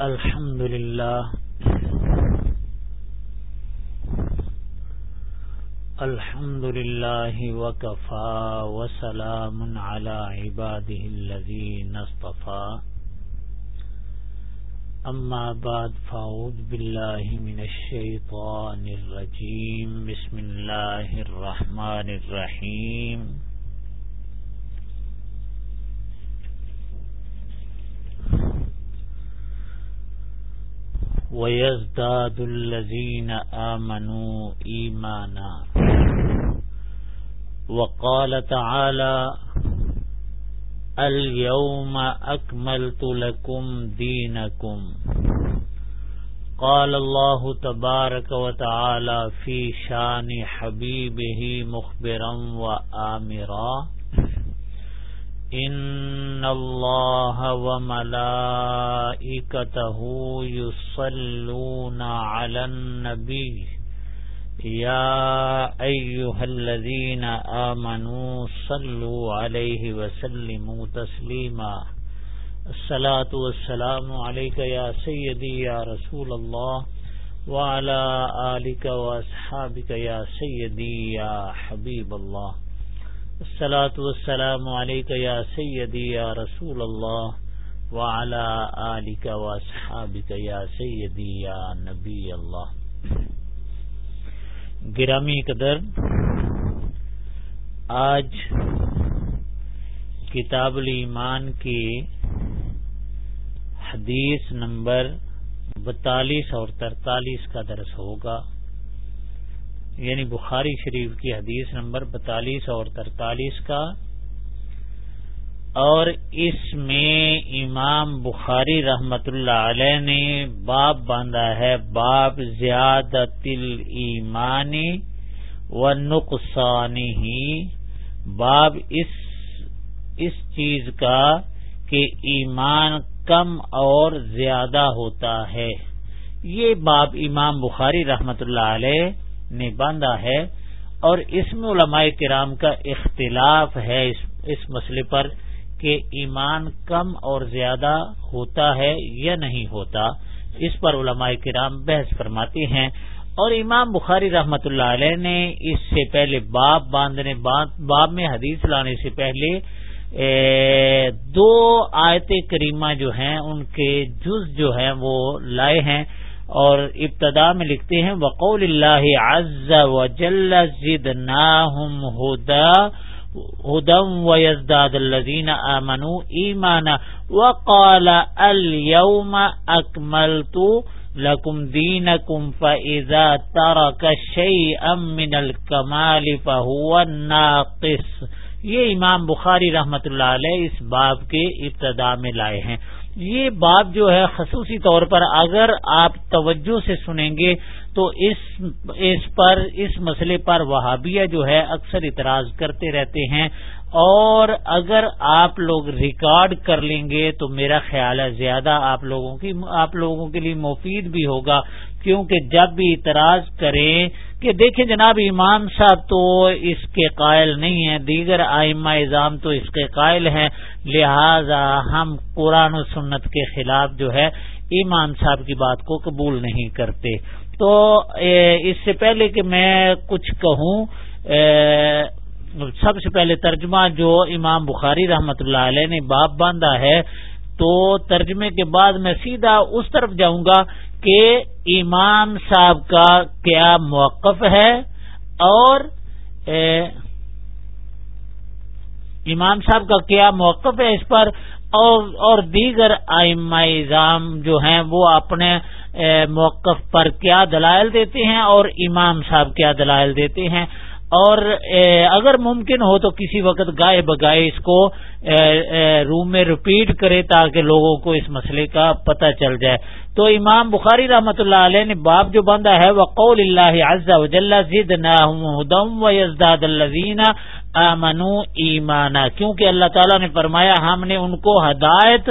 الحمد لله الحمد لله وكفى وسلام على عباده الذين اصطفى أما بعد فأعوذ بالله من الشيطان الرجيم بسم الله الرحمن الرحيم ويزداد الذين آمنوا إيمانا. وقال تعالى، اليوم أكملت لكم دينكم. قال الله تبارك وتعالى في شان حبيبه مخبرا وآمرا. ان اللہ وملائکته يصلون على النبي. يا ايها الذين امنوا صلوا عليه وسلموا تسليما. الصلاه والسلام عليك يا سيدي يا رسول الله وعلى اليك واصحابك يا سيدي يا حبيب الله. السلاۃ والسلام علیک یا سیدی یا رسول اللہ وعلى آلک واصحابک یا سیدی یا نبی اللہ گرامی قدر، آج کتاب الایمان کی حدیث نمبر بتالیس اور ترتالیس کا درس ہوگا۔ یعنی بخاری شریف کی حدیث نمبر بتالیس اور ترتالیس کا اور اس میں امام بخاری رحمت اللہ علیہ نے باب باندھا ہے، باب زیادہ تل ایمانی و نقصانی ہی باب اس اس چیز کا کہ ایمان کم اور زیادہ ہوتا ہے۔ یہ باب امام بخاری رحمت اللہ علیہ نے باندھا ہے اور اس میں علماء کرام کا اختلاف ہے اس اس مسئلے پر کہ ایمان کم اور زیادہ ہوتا ہے یا نہیں ہوتا۔ اس پر علماء کرام بحث فرماتے ہیں۔ اور امام بخاری رحمت اللہ علیہ نے اس سے پہلے باب باندھنے باب میں حدیث لانے سے پہلے دو آیت کریمہ جو ہیں، ان کے جز جو ہیں وہ لائے ہیں۔ اور ابتدا میں لکھتے ہیں، وقول اللہ عز و جل زدناہم ہدا ہدم و یزداد الذین آمنوا ایمانا وقال اليوم اکملت لکم دینکم فاذا ترک شیئا من الکمال فهو الناقص۔ یہ امام بخاری رحمت اللہ علیہ اس باب کے ابتدا میں لائے ہیں۔ یہ بات جو ہے خصوصی طور پر اگر آپ توجہ سے سنیں گے تو اس اس پر اس مسئلے پر وہابیہ جو ہے اکثر اعتراض کرتے رہتے ہیں اور اگر آپ لوگ ریکارڈ کر لیں گے تو میرا خیال ہے زیادہ آپ لوگوں کی آپ لوگوں کے لیے مفید بھی ہوگا کیونکہ جب بھی اعتراض کریں کہ دیکھیں جناب امام صاحب تو اس کے قائل نہیں ہیں، دیگر آئمہ اظام تو اس کے قائل ہیں، لہذا ہم قرآن و سنت کے خلاف جو ہے امام صاحب کی بات کو قبول نہیں کرتے۔ تو اس سے پہلے کہ میں کچھ کہوں سب سے پہلے ترجمہ جو امام بخاری رحمت اللہ علیہ نے باپ باندھا ہے تو ترجمے کے بعد میں سیدھا اس طرف جاؤں گا کہ امام صاحب کا کیا موقف ہے اور امام صاحب کا کیا موقف ہے اس پر اور اور دیگر آئمہ اظام جو ہیں وہ اپنے موقف پر کیا دلائل دیتے ہیں اور امام صاحب کیا دلائل دیتے ہیں۔ اور اگر ممکن ہو تو کسی وقت گائے بگائے اس کو روم میں ریپیٹ کرے تاکہ لوگوں کو اس مسئلے کا پتہ چل جائے۔ تو امام بخاری رحمۃ اللہ علیہ نے باپ جو بندہ ہے وہ قول اللہ ہدم و یزداد الزین امنو ایمانا کیونکہ اللہ تعالیٰ نے فرمایا، ہم نے ان کو ہدایت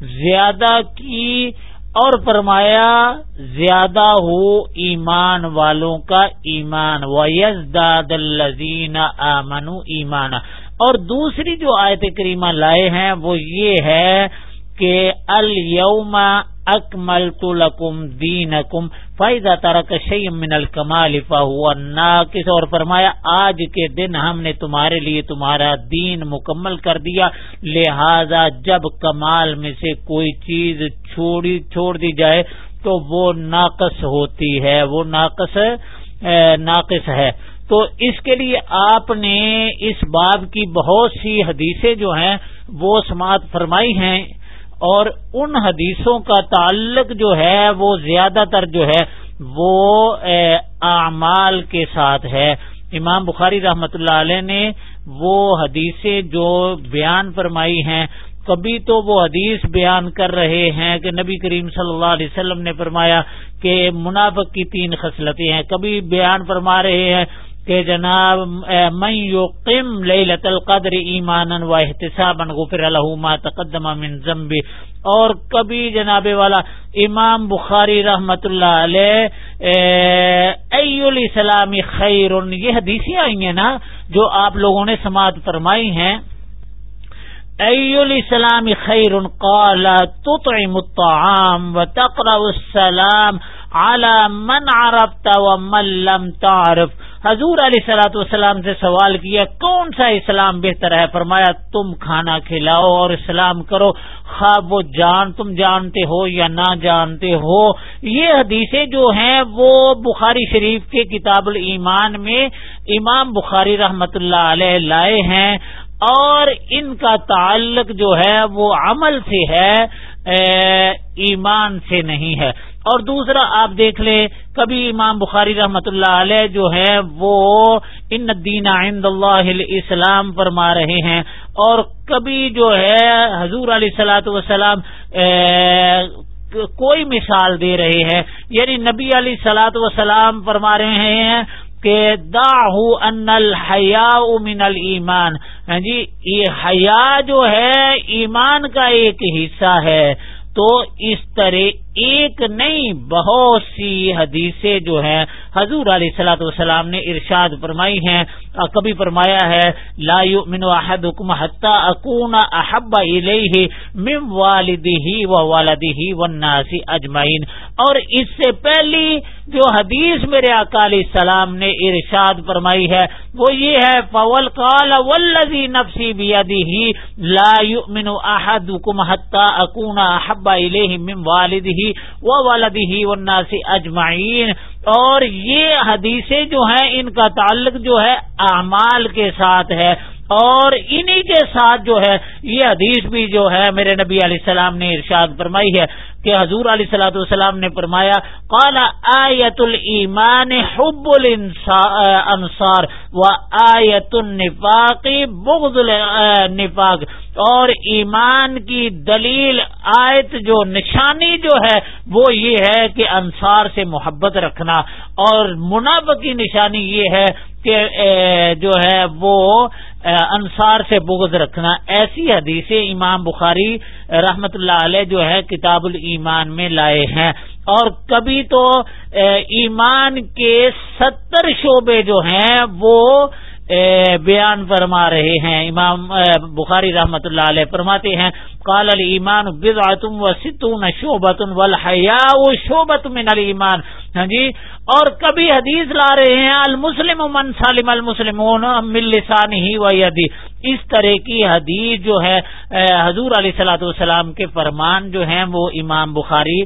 زیادہ کی اور فرمایا، زیادہ ہو ایمان والوں کا ایمان۔ و یزداد الزین امنو ایمان اور دوسری جو آیت کریمہ لائے ہیں، وہ یہ ہے کہ الوم اکمل تو لکم دین اکم فائدہ ترک شیم من الکمال فہو ناقص اور فرمایا، آج کے دن ہم نے تمہارے لیے تمہارا دین مکمل کر دیا، لہذا جب کمال میں سے کوئی چیز چھوڑی، چھوڑ دی جائے تو وہ ناقص ہوتی ہے، وہ ناقص ناقص ہے۔ تو اس کے لیے آپ نے اس باب کی بہت سی حدیثیں جو ہیں وہ سماعت فرمائی ہیں۔ اور ان حدیثوں کا تعلق جو ہے وہ زیادہ تر جو ہے وہ اعمال کے ساتھ ہے۔ امام بخاری رحمت اللہ علیہ نے وہ حدیثیں جو بیان فرمائی ہیں، کبھی تو وہ حدیث بیان کر رہے ہیں کہ نبی کریم صلی اللہ علیہ وسلم نے فرمایا کہ منافق کی تین خصلتیں ہیں، کبھی بیان فرما رہے ہیں کہ جناب من یقم لیلت القدر ایمانا و احتسابا غفر له ما تقدم من ذنب اور کبھی جناب والا، امام بخاری رحمت اللہ علیہ ای الاسلام خیر، یہ حدیثیں آئی ہیں نا، جو آپ لوگوں نے سماعت فرمائی ہیں۔ ای الاسلام خیر، قال، تطعم الطعام وتقرأ السلام على من عرفت ومن لم تعرف۔ حضور علیہ سلاۃ والسلام سے سوال کیا، کون سا اسلام بہتر ہے؟ فرمایا، تم کھانا کھلاؤ اور اسلام کرو۔ خواب وہ جان تم جانتے ہو یا نہ جانتے ہو؟ یہ حدیثیں جو ہیں، وہ بخاری شریف کے کتاب الایمان میں امام بخاری رحمت اللہ علیہ لائے ہیں۔ اور ان کا تعلق جو ہے، وہ عمل سے ہے ایمان سے نہیں ہے۔ اور دوسرا آپ دیکھ لیں، کبھی امام بخاری رحمت اللہ علیہ جو ہے، وہ ان دین عند اللہ اسلام فرما رہے ہیں۔ اور کبھی جو ہے، حضور علیہ سلاۃ وسلام کوئی مثال دے رہے ہیں۔ یعنی نبی علیہ سلاۃ وسلام فرما رہے ہیں کہ دا ان الحیا من المان ہاں جی یہ حیا جو ہے، ایمان کا ایک حصہ ہے۔ تو اس طرح ایک نہیں، بہت سی حدیثیں جو ہیں، حضور علیہ سلاۃ والسلام نے ارشاد فرمائی ہیں۔ کبھی فرمایا ہے، لا يؤمن احدكم حتى اكون احب اليه من والده ووالده والناس اجمعين اور اس سے پہلی جو حدیث میرے اکالی السلام نے ارشاد فرمائی ہے، وہ یہ ہے، فول قال والذي نفسي بيده لا يؤمن احدكم حتى اكون احب اليه من والده ووالده والناس اجمعین اور یہ حدیثیں جو ہیں ان کا تعلق جو ہے اعمال کے ساتھ ہے اور انہی کے ساتھ جو ہے یہ حدیث بھی جو ہے میرے نبی علیہ السلام نے ارشاد فرمائی ہے کہ حضور علیہ صلاۃ والسلام نے فرمایا کالا آیت المان حب الانصار و آیت النفاق بغض النفاق اور ایمان کی دلیل، آیت جو نشانی جو ہے وہ یہ ہے کہ انصار سے محبت رکھنا اور منافع کی نشانی یہ ہے کہ جو ہے وہ انصار سے بغض رکھنا۔ ایسی حدیثیں امام بخاری رحمت اللہ علیہ جو ہے کتاب الایمان میں لائے ہیں۔ اور کبھی تو ایمان کے ستر شعبے جو ہیں وہ بیان فرما رہے ہیں۔ امام بخاری رحمت اللہ علیہ فرماتے ہیں کال المان بزعتم و ستون شعبۃ والحیاء شعبۃ من الایمان۔ ہاں جی اور کبھی حدیث لا رہے ہیں، المسلم من سالم المسلمون من لسانه و یدی۔ اس طرح کی حدیث جو ہے حضور علیہ صلاۃ والسلام کے فرمان جو ہیں، وہ امام بخاری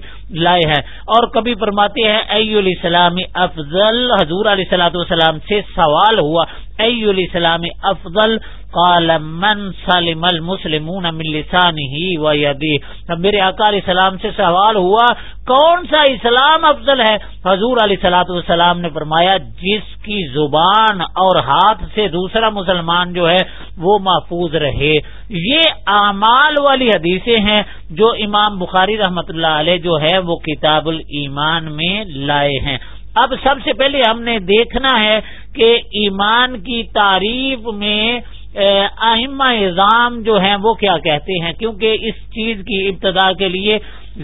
لائے ہیں۔ اور کبھی فرماتے ہیں، ای علیہ السلام افضل؟ حضور علیہ صلاۃ والسلام سے سوال ہوا، ای علیہ السلام افضل؟ قال، من سالم المسلمون من لسانه و یدی۔ میرے آقا علیہ السلام سے سوال ہوا کون سا اسلام افضل ہے؟ حضور علیہ سلاۃ والسلام نے فرمایا، جس کی زبان اور ہاتھ سے دوسرا مسلمان جو ہے، وہ محفوظ رہے۔ یہ اعمال والی حدیثیں ہیں جو امام بخاری رحمت اللہ علیہ جو ہے، وہ کتاب الایمان میں لائے ہیں۔ اب سب سے پہلے ہم نے دیکھنا ہے کہ ایمان کی تعریف میں اہم اظام جو ہیں وہ کیا کہتے ہیں؟ کیونکہ اس چیز کی ابتدا کے لیے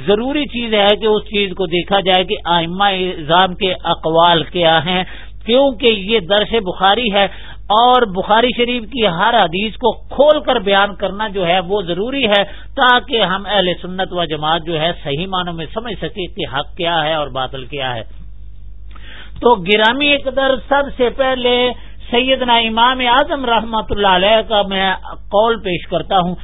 ضروری چیز ہے کہ اس چیز کو دیکھا جائے کہ آئمہ اظام کے اقوال کیا ہیں۔ کیونکہ یہ درس بخاری ہے اور بخاری شریف کی ہر حدیث کو کھول کر بیان کرنا جو ہے وہ ضروری ہے تاکہ ہم اہل سنت و جماعت جو ہے صحیح معنوں میں سمجھ سکے کہ حق کیا ہے اور باطل کیا ہے۔ تو گرامی اقدر سب سے پہلے سیدنا امام اعظم رحمت اللہ علیہ کا میں قول پیش کرتا ہوں۔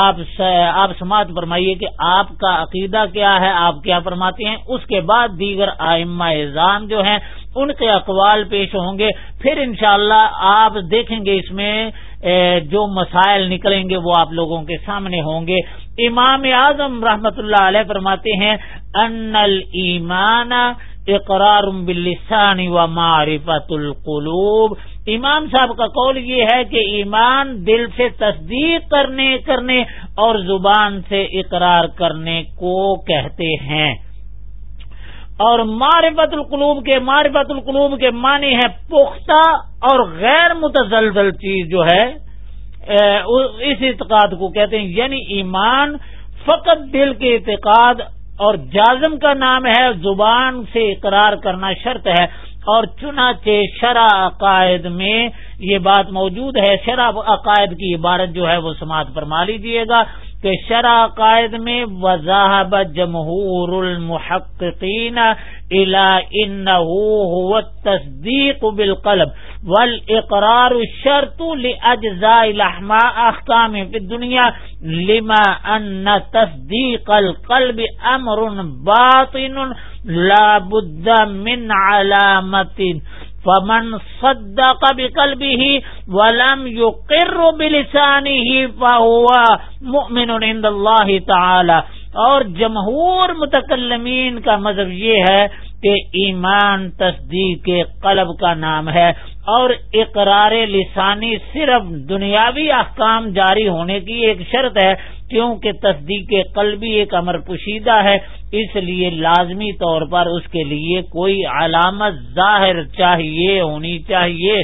آپ آپ سماعت فرمائیے کہ آپ کا عقیدہ کیا ہے؟ آپ کیا فرماتے ہیں؟ اس کے بعد دیگر آئمہ اظام جو ہیں، ان کے اقوال پیش ہوں گے۔ پھر انشاءاللہ آپ دیکھیں گے اس میں جو مسائل نکلیں گے وہ آپ لوگوں کے سامنے ہوں گے۔ امام اعظم رحمت اللہ علیہ فرماتے ہیں، ان المان اقرار باللسان و معرفت القلوب۔ امام صاحب کا قول یہ ہے کہ ایمان دل سے تصدیق کرنے کرنے اور زبان سے اقرار کرنے کو کہتے ہیں۔ اور معرفت القلوب کے، معرفت القلوب کے معنی ہے پختہ اور غیر متزلزل چیز جو ہے اس اعتقاد کو کہتے ہیں یعنی ایمان فقط دل کے اعتقاد اور جازم کا نام ہے، زبان سے اقرار کرنا شرط ہے اور چنانچہ شرع عقائد میں یہ بات موجود ہے، شرع عقائد کی عبارت جو ہے وہ سماعت فرما لیجیے گا کہ شرع عقائد میں وضاحب جمہور المحققین هو تصدیق بالقلب والاقرار الشرط لاجزاء الاحماء احکام فی الدنیا لما ان تصدیق القلب امر باطن لا بد من علامت فمن صدق بقلبه ولم يقر بلسانه فهو مؤمن عند الله تعالى اور جمہور متکلمین کا مذہب یہ ہے کہ ایمان تصدیق کے قلب کا نام ہے اور اقرار لسانی صرف دنیاوی احکام جاری ہونے کی ایک شرط ہے۔ کیونکہ تصدیق قلبی ایک امر پوشیدہ ہے، اس لیے لازمی طور پر اس کے لیے کوئی علامت ظاہر چاہیے، ہونی چاہیے۔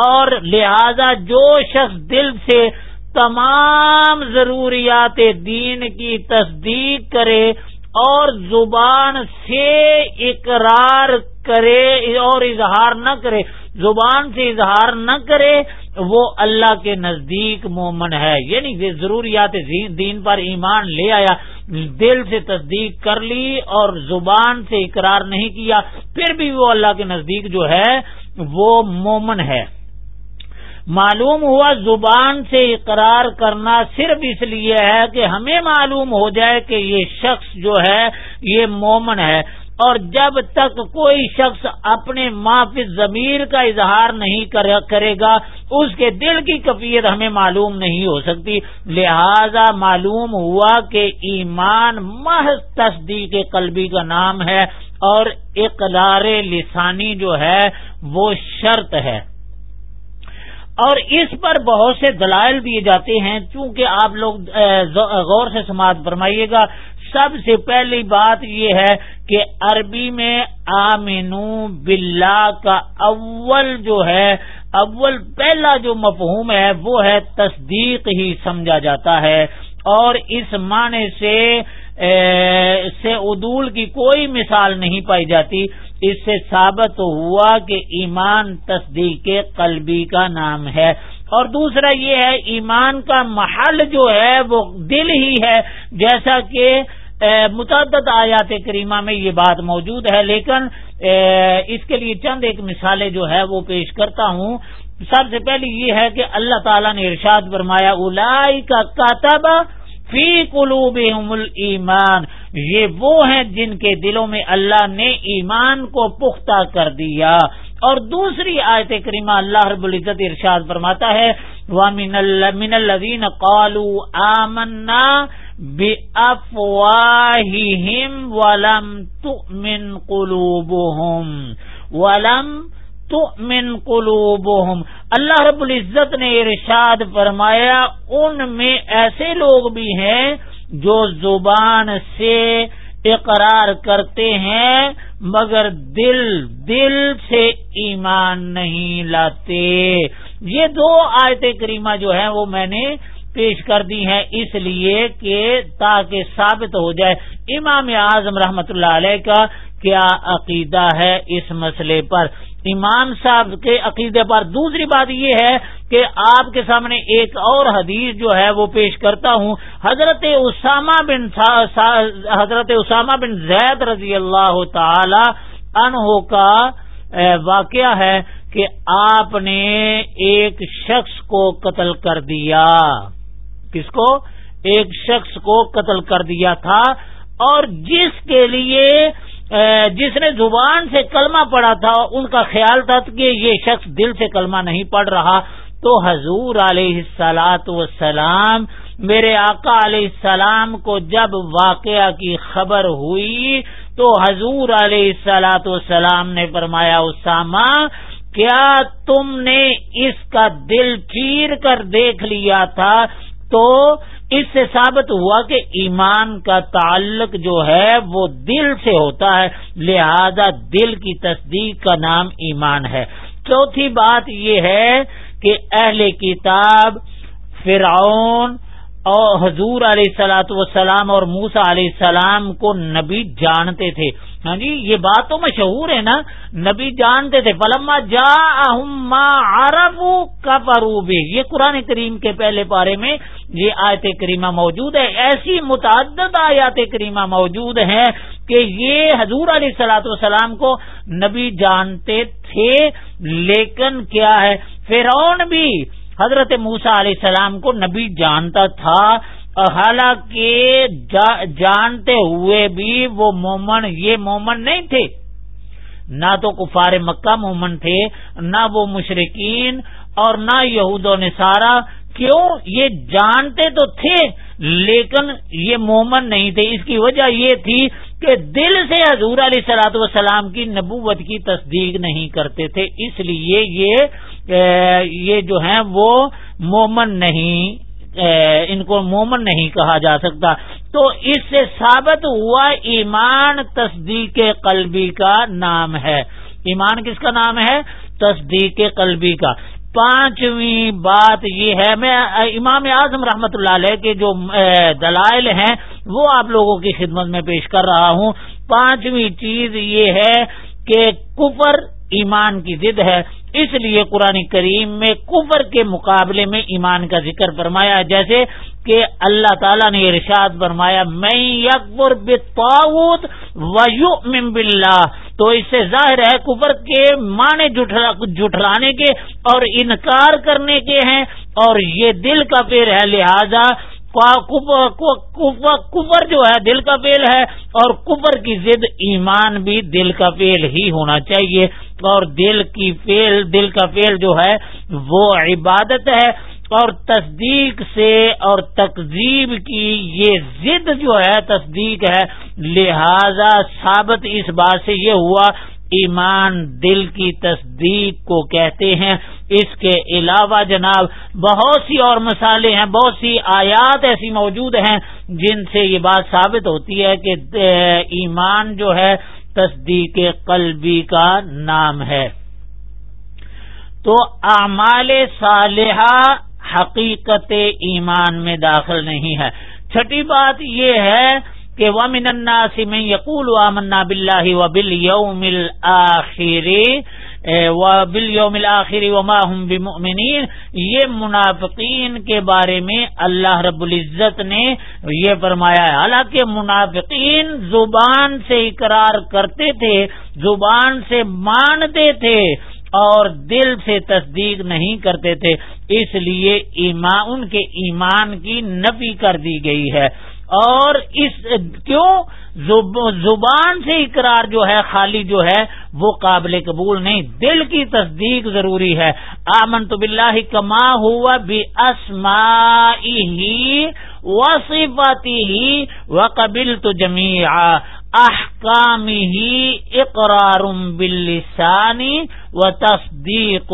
اور لہذا جو شخص دل سے تمام ضروریات دین کی تصدیق کرے اور زبان سے اقرار کرے اور اظہار نہ کرے، زبان سے اظہار نہ کرے وہ اللہ کے نزدیک مومن ہے یعنی ضروریات دین پر ایمان لے آیا، دل سے تصدیق کر لی اور زبان سے اقرار نہیں کیا، پھر بھی وہ اللہ کے نزدیک جو ہے وہ مومن ہے۔ معلوم ہوا زبان سے اقرار کرنا صرف اس لیے ہے کہ ہمیں معلوم ہو جائے کہ یہ شخص جو ہے، یہ مومن ہے۔ اور جب تک کوئی شخص اپنے معافی ضمیر کا اظہار نہیں کرے گا، اس کے دل کی کفیت ہمیں معلوم نہیں ہو سکتی۔ لہذا معلوم ہوا کہ ایمان محض تصدیق قلبی کا نام ہے اور اقدار لسانی جو ہے وہ شرط ہے۔ اور اس پر بہت سے دلائل دیے جاتے ہیں۔ چونکہ آپ لوگ غور سے سماعت فرمائیے گا۔ سب سے پہلی بات یہ ہے کہ عربی میں آمینو باللہ کا اول جو ہے، اول پہلا جو مفہوم ہے وہ ہے تصدیق ہی سمجھا جاتا ہے۔ اور اس معنی سے سے عدول کی کوئی مثال نہیں پائی جاتی۔ اس سے ثابت ہوا کہ ایمان تصدیق قلبی کا نام ہے۔ اور دوسرا یہ ہے، ایمان کا محل جو ہے وہ دل ہی ہے۔ جیسا کہ متعدد آیات کریمہ میں یہ بات موجود ہے، لیکن اس کے لیے چند ایک مثالیں جو ہے وہ پیش کرتا ہوں۔ سب سے پہلی یہ ہے کہ اللہ تعالیٰ نے ارشاد فرمایا الائی کا کاتب فی قلوب ایمان یہ وہ ہیں جن کے دلوں میں اللہ نے ایمان کو پختہ کر دیا۔ اور دوسری آیت کریمہ اللہ رب العزت ارشاد فرماتا ہے من الذین قالوا آمنا بافواہہم ولم تؤمن قلوبهم. ولم تؤمن قلوبهم. اللہ رب العزت نے ارشاد فرمایا، ان میں ایسے لوگ بھی ہیں جو زبان سے اقرار کرتے ہیں، مگر دل دل سے ایمان نہیں لاتے۔ یہ دو آیت کریمہ جو ہیں، وہ میں نے پیش کر دی ہیں اس لیے کہ تاکہ ثابت ہو جائے امام اعظم رحمت اللہ علیہ کا کیا عقیدہ ہے اس مسئلے پر۔ امام صاحب کے عقیدے پر دوسری بات یہ ہے کہ آپ کے سامنے ایک اور حدیث جو ہے وہ پیش کرتا ہوں۔ حضرت اسامہ بن حضرت اسامہ بن زید رضی اللہ تعالی عنہ کا واقعہ ہے کہ آپ نے ایک شخص کو قتل کر دیا۔ کس کو؟ ایک شخص کو قتل کر دیا تھا اور جس کے لیے جس نے زبان سے کلمہ پڑا تھا ان کا خیال تھا کہ یہ شخص دل سے کلمہ نہیں پڑھ رہا۔ تو حضور علیہ السلاط وسلام میرے آقا علیہ السلام کو جب واقعہ کی خبر ہوئی، تو حضور علیہ السلاط وسلام نے فرمایا، اسامہ، کیا تم نے اس کا دل چیر کر دیکھ لیا تھا تو اس سے ثابت ہوا کہ ایمان کا تعلق جو ہے وہ دل سے ہوتا ہے، لہذا دل کی تصدیق کا نام ایمان ہے۔ چوتھی بات یہ ہے کہ اہل کتاب فرعون اور حضور علیہ سلاۃ وسلام اور موسا علیہ السلام کو نبی جانتے تھے۔ ہاں جی یہ بات تو مشہور ہے نا، نبی جانتے تھے۔ پلما جا عرب کا یہ قرآن کریم کے پہلے پارے میں یہ آیت کریمہ موجود ہے۔ ایسی متعدد آیات کریمہ موجود ہیں کہ یہ حضور علیہ سلاۃ والسلام کو نبی جانتے تھے، لیکن کیا ہے؟ فرعون بھی حضرت موسا علیہ السلام کو نبی جانتا تھا، حالانکہ جانتے ہوئے بھی وہ مومن، یہ مومن نہیں تھے۔ نہ تو کفار مکہ مومن تھے، نہ وہ مشرقین اور نہ یہود و نصارہ۔ کیوں؟ یہ جانتے تو تھے، لیکن یہ مومن نہیں تھے۔ اس کی وجہ یہ تھی کہ دل سے حضور علیہ سلاۃ وسلام کی نبوت کی تصدیق نہیں کرتے تھے، اس لیے یہ یہ جو ہیں وہ مومن نہیں ان کو مومن نہیں کہا جا سکتا۔ تو اس سے ثابت ہوا ایمان تصدیق قلبی کا نام ہے۔ ایمان کس کا نام ہے؟ تصدیق قلبی کا۔ پانچویں بات یہ ہے، میں، امام اعظم رحمت اللہ علیہ کے جو دلائل ہیں، وہ آپ لوگوں کی خدمت میں پیش کر رہا ہوں۔ پانچویں چیز یہ ہے کہ کفر ایمان کی ضد ہے۔ اس لیے قرآن کریم میں کفر کے مقابلے میں ایمان کا ذکر فرمایا، جیسے کہ اللہ تعالیٰ نے ارشاد فرمایا میں یکبر بتاؤت و باللہ تو اس سے ظاہر ہے، کفر کے معنی جٹھلانے کے اور انکار کرنے کے ہیں اور یہ دل کا پیر ہے۔ لہذا کفر جو ہے دل کا فیل ہے اور کفر کی ضد ایمان بھی دل کا فیل ہی ہونا چاہیے اور دل کی فیل دل کا فیل جو ہے وہ عبادت ہے اور تصدیق سے اور تقزیب کی یہ ضد جو ہے تصدیق ہے، لہذا ثابت اس بات سے یہ ہوا ایمان دل کی تصدیق کو کہتے ہیں۔ اس کے علاوہ جناب بہت سی اور مسالے ہیں، بہت سی آیات ایسی موجود ہیں جن سے یہ بات ثابت ہوتی ہے کہ ایمان جو ہے تصدیق قلبی کا نام ہے۔ تو اعمال صالحہ حقیقت ایمان میں داخل نہیں ہے۔ چھٹی بات یہ ہے کہ ومن الناس من یقول آمنا باللہ وبالیوم الاخر وبالیوم الاخر وما هم بمؤمنین یہ منافقین کے بارے میں اللہ رب العزت نے یہ فرمایا ہے۔ حالانکہ منافقین زبان سے اقرار کرتے تھے، زبان سے مانتے تھے اور دل سے تصدیق نہیں کرتے تھے، اس لیے ایمان، ان کے ایمان کی نفی کر دی گئی ہے۔ اور اس کیوں زبان سے اقرار جو ہے، خالی جو ہے، وہ قابل قبول نہیں۔ دل کی تصدیق ضروری ہے۔ آمن تو بلّہ کما ہوا بھی اسما ہی وصفاتی ہی و قبل تو جمی احکام ہی اقرار بلسانی و تصدیق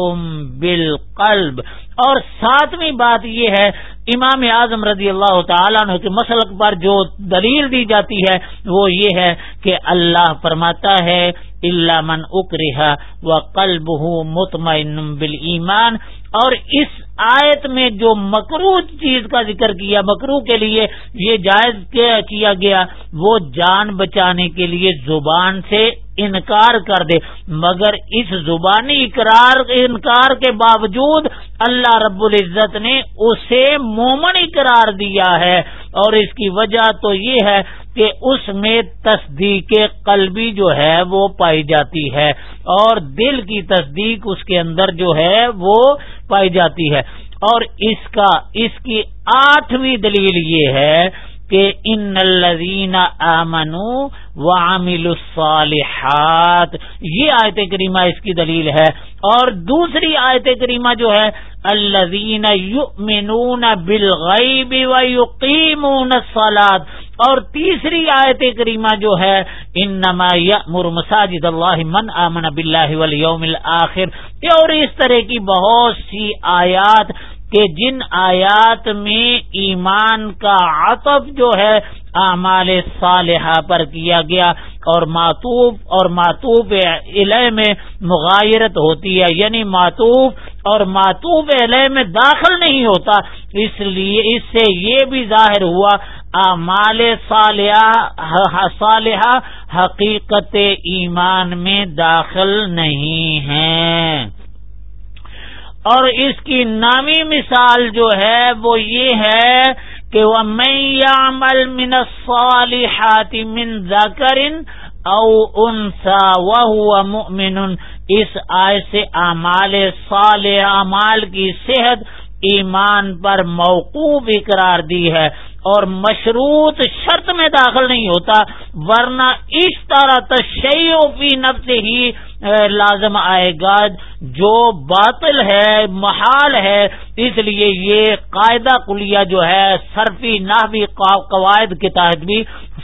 بالقلب اور ساتویں بات یہ ہے، امام اعظم رضی اللہ تعالیٰ عنہ کے مسلک پر جو دلیل دی جاتی ہے، وہ یہ ہے کہ اللہ فرماتا ہے اللہ من اکرہ و قلب ہوں مطمئن بل ایمان اور اس آیت میں جو مکرو چیز کا ذکر کیا مکرو کے لیے یہ جائز کیا گیا، وہ جان بچانے کے لیے زبان سے انکار کر دے۔ مگر اس زبانی اقرار انکار کے باوجود اللہ رب العزت نے اسے مومن اقرار دیا ہے۔ اور اس کی وجہ تو یہ ہے کہ اس میں تصدیق قلبی جو ہے وہ پائی جاتی ہے۔ اور دل کی تصدیق اس کے اندر جو ہے وہ پائی جاتی ہے۔ اور اس کا، اس کی آٹھویں دلیل یہ ہے کہ ان الذین آمنوا وعملوا الصالحات یہ آیت کریمہ اس کی دلیل ہے اور دوسری آیت کریمہ جو ہے الذین یؤمنون بالغیب ویقیمون الصلاة اور تیسری آیت کریمہ جو ہے انما یأمر مساجد اللہ من آمن باللہ والیوم الاخر اور اس طرح کی بہت سی آیات کہ جن آیات میں ایمان کا عطف جو ہے اعمال صالحہ پر کیا گیا اور ماتوب اور ماتوب علیہ میں مغایرت ہوتی ہے یعنی ماتوب اور ماتوب علیہ میں داخل نہیں ہوتا۔ اس لیے اس سے یہ بھی ظاہر ہوا، اعمال صالحہ صالحہ حقیقت ایمان میں داخل نہیں ہیں۔ اور اس کی نامی مثال جو ہے وہ یہ ہے کہ وہ میں من الصالحات من ذکر او انسا وہ مؤمن، اس آئے سے اعمال صالح، اعمال کی صحت ایمان پر موقوف اقرار دی ہے۔ اور مشروط شرط میں داخل نہیں ہوتا، ورنہ اس طرح تشیع فی نفس ہی لازم آئے گا۔ جو باطل ہے، محال ہے، اس لیے یہ قاعدہ کلیہ جو ہے، صرفی نہ بھی قواعد کے تحت بھی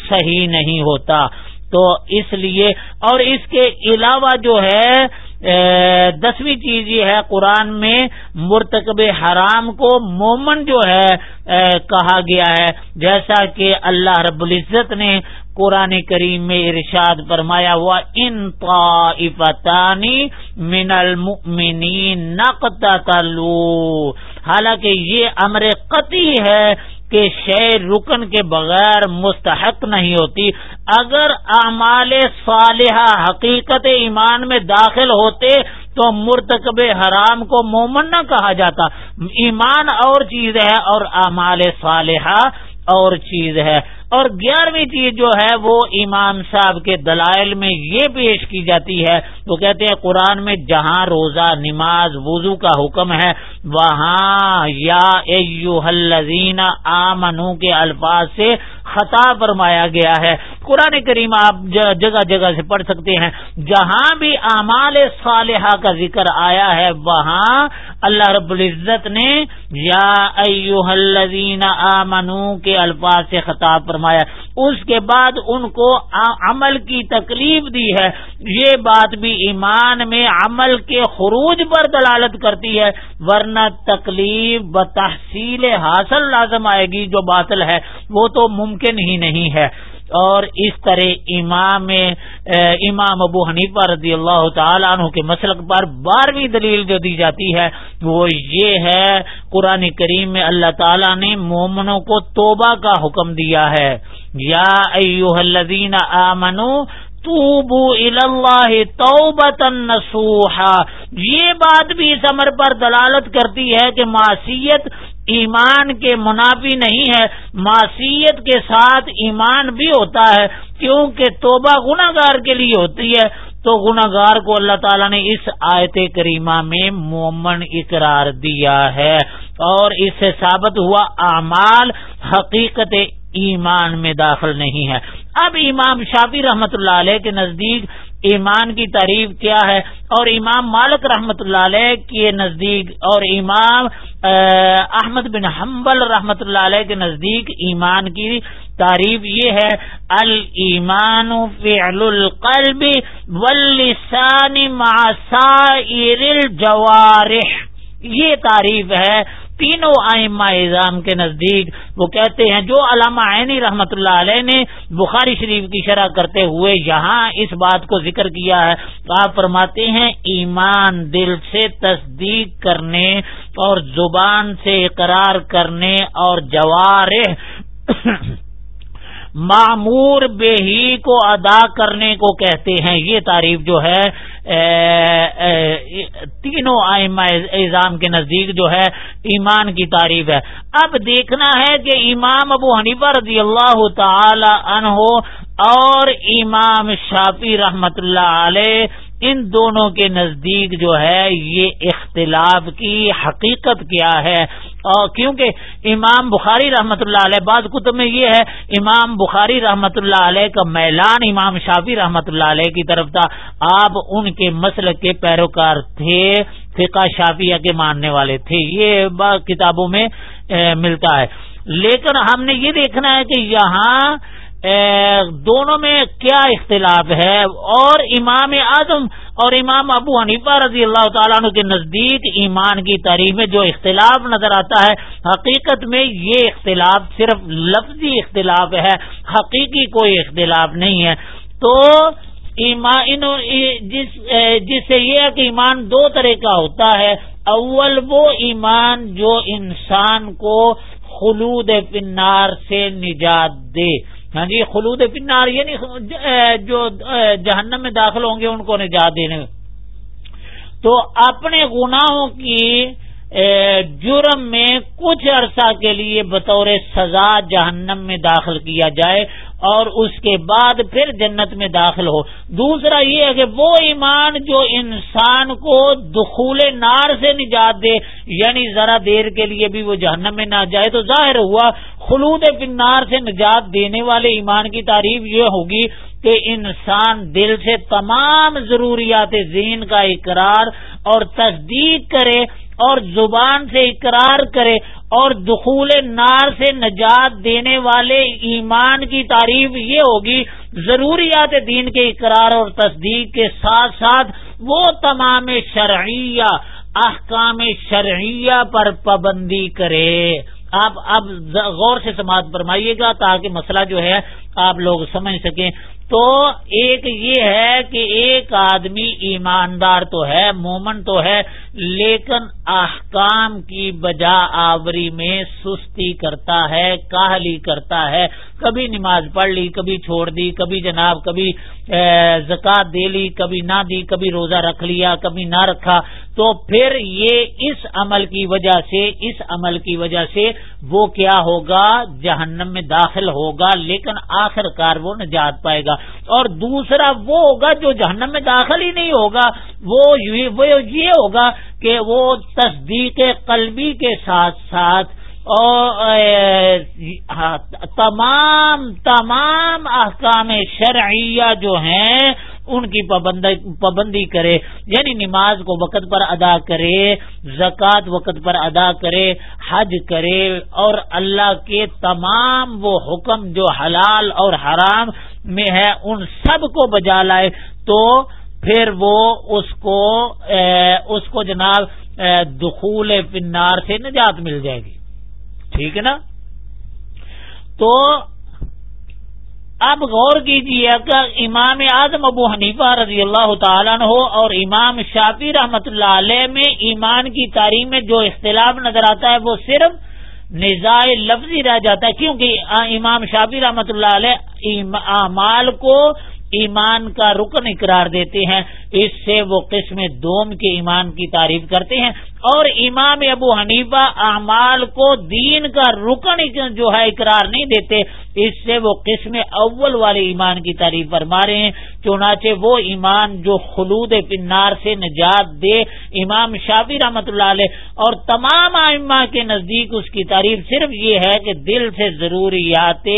صحیح نہیں ہوتا۔ تو اس لیے، اور اس کے علاوہ جو ہے دسویں چیز یہ ہے، قرآن میں مرتکب حرام کو مومن جو ہے کہا گیا ہے۔ جیسا کہ اللہ رب العزت نے قرآن کریم میں ارشاد فرمایا ہوا ان طائفتانی من المؤمنین نقتتلو حالانکہ یہ امر قطعی ہے کہ شعر رکن کے بغیر مستحق نہیں ہوتی۔ اگر اعمال صالحہ حقیقت ایمان میں داخل ہوتے تو مرتکب حرام کو مومن نہ کہا جاتا۔ ایمان اور چیز ہے اور اعمال صالحہ اور چیز ہے۔ اور گیارہویں چیز جو ہے وہ امام صاحب کے دلائل میں یہ پیش کی جاتی ہے۔ تو کہتے ہیں قرآن میں جہاں روزہ، نماز، وضو کا حکم ہے، وہاں یا الذین آمنو کے الفاظ سے خطا فرمایا گیا ہے۔ قرآن کریم آپ جگہ جگہ سے پڑھ سکتے ہیں۔ جہاں بھی اعمال صالحہ کا ذکر آیا ہے، وہاں اللہ رب العزت نے یا الذین آمنو کے الفاظ سے خطاب فرمایا۔ اس کے بعد ان کو عمل کی تکلیف دی ہے۔ یہ بات بھی ایمان میں عمل کے خروج پر دلالت کرتی ہے، ورنہ تکلیف بتحصیل حاصل لازم آئے گی جو باطل ہے۔ وہ تو ممکن ہی نہیں ہے۔ اور اس طرح امام امام ابو حنیفہ رضی اللہ تعالیٰ عنہ کے مسلک پر بارہویں دلیل جو دی جاتی ہے، وہ یہ ہے، قرآن کریم میں اللہ تعالیٰ نے مومنوں کو توبہ کا حکم دیا ہے۔ یا ایوہ الذین آمنو توبو اللہ توبتا نسوحا یہ بات بھی اس امر پر دلالت کرتی ہے کہ معصیت ایمان کے منافی نہیں ہے، معصیت کے ساتھ ایمان بھی ہوتا ہے، کیونکہ توبہ گناگار کے لیے ہوتی ہے۔ تو گناگار کو اللہ تعالیٰ نے اس آیت کریمہ میں مومن اقرار دیا ہے۔ اور اس سے ثابت ہوا اعمال حقیقت ایمان میں داخل نہیں ہے۔ اب امام شافی رحمت اللہ علیہ کے نزدیک ایمان کی تعریف کیا ہے اور امام مالک رحمت اللہ علیہ کے نزدیک اور امام احمد بن حنبل رحمت اللہ علیہ کے نزدیک ایمان کی تعریف یہ ہے المان فعل القلب واللسان مع سائر الجوارح۔ یہ تعریف ہے تینوں آئمہ اظام کے نزدیک وہ کہتے ہیں، جو علامہ عینی رحمت اللہ علیہ نے بخاری شریف کی شرح کرتے ہوئے یہاں اس بات کو ذکر کیا ہے، آپ فرماتے ہیں، ایمان دل سے تصدیق کرنے اور زبان سے اقرار کرنے اور جوارح معمور بے ہی کو ادا کرنے کو کہتے ہیں۔ یہ تعریف جو ہے تینوں آئمہ ایزام کے نزدیک جو ہے، ایمان کی تعریف ہے۔ اب دیکھنا ہے کہ امام ابو حنیفہ رضی اللہ تعالی عنہ اور امام شافی رحمت اللہ علیہ ان دونوں کے نزدیک جو ہے یہ اختلاف کی حقیقت کیا ہے اور کیونکہ امام بخاری رحمت اللہ علیہ، بعض کتب میں یہ ہے، امام بخاری رحمت اللہ علیہ کا میلان امام شافی رحمت اللہ علیہ کی طرف تھا۔ آپ ان کے مسل کے پیروکار تھے، فقہ شافیہ کے ماننے والے تھے۔ یہ کتابوں میں ملتا ہے۔ لیکن ہم نے یہ دیکھنا ہے کہ یہاں دونوں میں کیا اختلاف ہے؟ اور امام اعظم اور امام ابو حنیفہ رضی اللہ تعالیٰ عنہ کے نزدیک ایمان کی تاریخ میں جو اختلاف نظر آتا ہے، حقیقت میں یہ اختلاف صرف لفظی اختلاف ہے، حقیقی کوئی اختلاف نہیں ہے۔ تو ایمان جس جس سے یہ ہے کہ ایمان دو طرح کا ہوتا ہے۔ اول وہ ایمان جو انسان کو خلود پنار سے نجات دے۔ ہاں جی خلود پنار نہیں یعنی جو جہنم میں داخل ہوں گے ان کو نجات دینے تو اپنے گناہوں کی جرم میں کچھ عرصہ کے لیے بطور سزا جہنم میں داخل کیا جائے اور اس کے بعد پھر جنت میں داخل ہو۔ دوسرا یہ ہے کہ وہ ایمان جو انسان کو دخول نار سے نجات دے یعنی ذرا دیر کے لیے بھی وہ جہنم میں نہ جائے، تو ظاہر ہوا خلود نار سے نجات دینے والے ایمان کی تعریف یہ ہوگی کہ انسان دل سے تمام ضروریات زین کا اقرار اور تصدیق کرے اور زبان سے اقرار کرے اور دخول نار سے نجات دینے والے ایمان کی تعریف یہ ہوگی، ضروریات دین کے اقرار اور تصدیق کے ساتھ ساتھ وہ تمام شرعیہ، احکام شرعیہ پر پابندی کرے۔ آپ اب غور سے سماعت فرمائیے گا تاکہ مسئلہ جو ہے آپ لوگ سمجھ سکیں۔ تو ایک یہ ہے کہ ایک آدمی ایماندار تو ہے، مومن تو ہے، لیکن احکام کی بجا آوری میں سستی کرتا ہے، کاہلی کرتا ہے۔ کبھی نماز پڑھ لی، کبھی چھوڑ دی، کبھی جناب کبھی زکات دے لی، کبھی نہ دی، کبھی روزہ رکھ لیا، کبھی نہ رکھا۔ تو پھر یہ اس عمل کی وجہ سے، اس عمل کی وجہ سے وہ کیا ہوگا؟ جہنم میں داخل ہوگا، لیکن آخر کار وہ نجات پائے گا۔ اور دوسرا وہ ہوگا جو جہنم میں داخل ہی نہیں ہوگا، وہ یہ ہوگا کہ وہ تصدیق قلبی کے ساتھ ساتھ، اور تمام تمام احکام شرعیہ جو ہیں ان کی پابندی کرے یعنی نماز کو وقت پر ادا کرے، زکوٰۃ وقت پر ادا کرے، حج کرے، اور اللہ کے تمام وہ حکم جو حلال اور حرام میں ہے، ان سب کو بجا لائے، تو پھر وہ اس کو اس کو جناب دخول پنار سے نجات مل جائے گی۔ ٹھیک ہے نا؟ تو اب غور کیجیے کہ امام اعظم ابو حنیفہ رضی اللہ تعالیٰ ہو اور امام شافی رحمت اللہ علیہ میں ایمان کی تاریخ میں جو اختلاف نظر آتا ہے وہ صرف نظائے لفظی رہ جاتا ہے، کیونکہ امام شافی رحمت اللہ علیہ اعمال کو ایمان کا رکن اقرار دیتے ہیں، اس سے وہ قسم دوم کے ایمان کی تعریف کرتے ہیں۔ اور امام ابو حنیفہ اعمال کو دین کا رکن جو ہے اقرار نہیں دیتے، اس سے وہ قسم اول والے ایمان کی تعریف فرما رہے ہیں۔ چنانچہ وہ ایمان جو خلود پنار سے نجات دے، امام شافی رحمت اللہ علیہ اور تمام آئمہ کے نزدیک اس کی تعریف صرف یہ ہے کہ دل سے ضروریات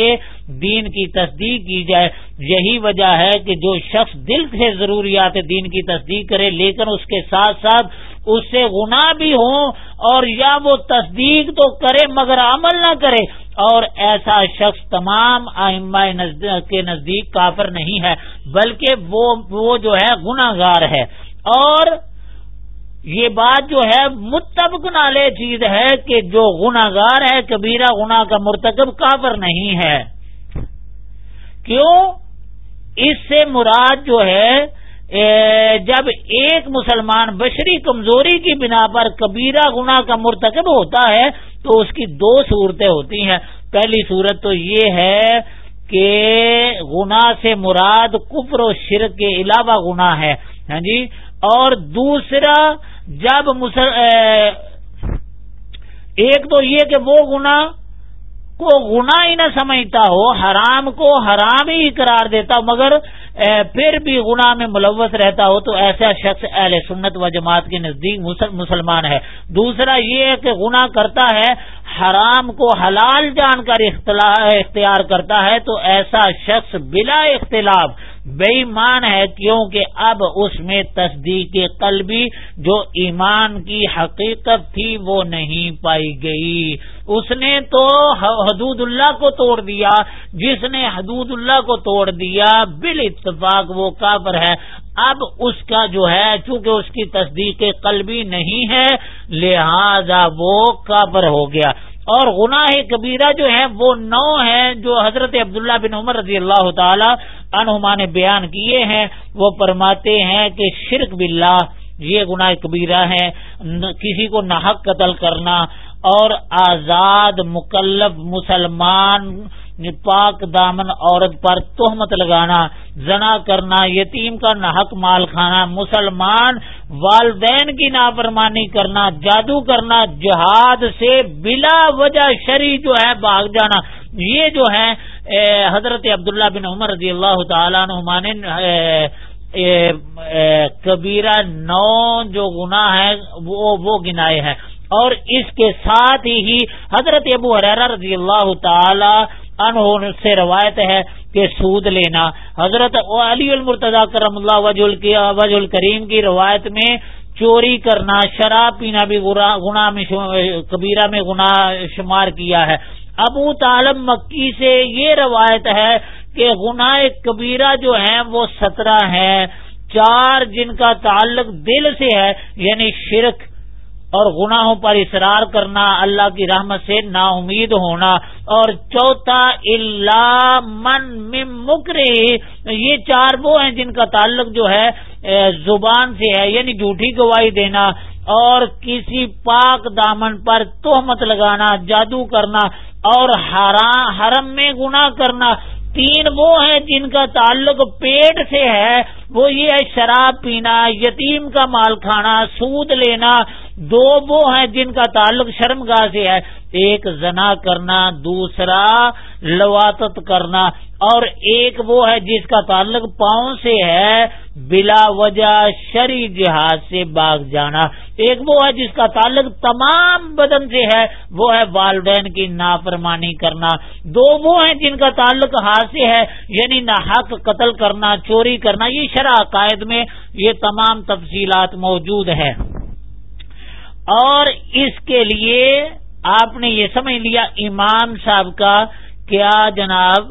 دین کی تصدیق کی جائے۔ یہی وجہ ہے کہ جو شخص دل سے ضروریات دین کی تصدیق کرے، لیکن اس کے ساتھ ساتھ اس سے گناہ بھی ہوں اور یا وہ تصدیق تو کرے مگر عمل نہ کرے اور ایسا شخص تمام آئمہ کے نزدیک کافر نہیں ہے، بلکہ وہ وہ جو ہے گناہ گار ہے۔ اور یہ بات جو ہے متفق نالے چیز ہے کہ جو گناگار ہے، کبیرہ گنا کا مرتکب کافر نہیں ہے۔ کیوں؟ اس سے مراد جو ہے جب ایک مسلمان بشری کمزوری کی بنا پر کبیرہ گنا کا مرتکب ہوتا ہے، تو اس کی دو صورتیں ہوتی ہیں۔ پہلی صورت تو یہ ہے کہ گنا سے مراد کفر و شرک کے علاوہ گنا ہے۔ ہاں جی؟ اور دوسرا، جب مسل ایک تو یہ کہ وہ گنا کو گنا ہی نہ سمجھتا ہو، حرام کو حرام ہی قرار دیتا ہو، مگر پھر بھی گناہ میں ملوث رہتا ہو تو ایسا شخص اہل سنت و جماعت کے نزدیک مسلمان ہے۔ دوسرا یہ ہے کہ گناہ کرتا ہے، حرام کو حلال جان کر اختیار کرتا ہے تو ایسا شخص بلا اختلاف بے ایمان ہے کیونکہ اب اس میں تصدیق قلبی جو ایمان کی حقیقت تھی وہ نہیں پائی گئی۔ اس نے تو حدود اللہ کو توڑ دیا۔ جس نے حدود اللہ کو توڑ دیا، بال اتفاق وہ کافر ہے۔ اب اس کا جو ہے، چونکہ اس کی تصدیق قلبی نہیں ہے، لہذا وہ کافر ہو گیا۔ اور گناہ کبیرہ جو ہے وہ نو ہے جو حضرت عبداللہ بن عمر رضی اللہ تعالی عنہما نے بیان کیے ہیں۔ وہ فرماتے ہیں کہ شرک باللہ، یہ گناہ کبیرہ ہے کسی کو ناحق قتل کرنا اور آزاد، مکلف، مسلمان پاک دامن عورت پر تہمت لگانا، زنا کرنا، یتیم کا نحق مال کھانا، مسلمان والدین کی نافرمانی کرنا، جادو کرنا، جہاد سے بلا وجہ شری جو ہے بھاگ جانا۔ یہ جو ہے حضرت عبداللہ بن عمر رضی اللہ تعالیٰ نے کبیرہ نو جو گناہ ہے وہ وہ گنائے ہیں۔ اور اس کے ساتھ ہی حضرت ابو حرار رضی اللہ تعالی عنہ سے روایت ہے کہ سود لینا۔ حضرت علی المرتضی کرم اللہ وج الکریم کی روایت میں چوری کرنا، شراب پینا بھی گنا میں کبیرہ میں گنا شمار کیا ہے۔ ابو طالب مکی سے یہ روایت ہے کہ گناہ کبیرہ جو ہیں وہ سترہ ہیں۔ چار جن کا تعلق دل سے ہے یعنی شرک اور گناہوں پر اصرار کرنا، اللہ کی رحمت سے نا امید ہونا۔ اور چوتھا اللہ من مکری یہ چار وہ ہیں جن کا تعلق جو ہے زبان سے ہے یعنی جھوٹی گواہی دینا۔ اور کسی پاک دامن پر تہمت لگانا، جادو کرنا۔ اور حرم میں گناہ کرنا۔ تین وہ ہیں جن کا تعلق پیٹ سے ہے، وہ یہ ہے شراب پینا، یتیم کا مال کھانا، سود لینا، دو وہ ہیں جن کا تعلق شرم گاہ سے ہے۔ ایک زنا کرنا، دوسرا لواتت کرنا، اور ایک وہ ہے جس کا تعلق پاؤں سے ہے۔ بلا وجہ شری جہاز سے باغ جانا۔ ایک وہ ہے جس کا تعلق تمام بدن سے ہے، وہ ہے والدین کی نافرمانی کرنا۔ دو وہ ہیں جن کا تعلق ہاتھ سے ہے یعنی نہ حق قتل کرنا، چوری کرنا۔ یہ شرح عقائد میں یہ تمام تفصیلات موجود ہے اور اس کے لیے آپ نے یہ سمجھ لیا، امام صاحب کا کیا جناب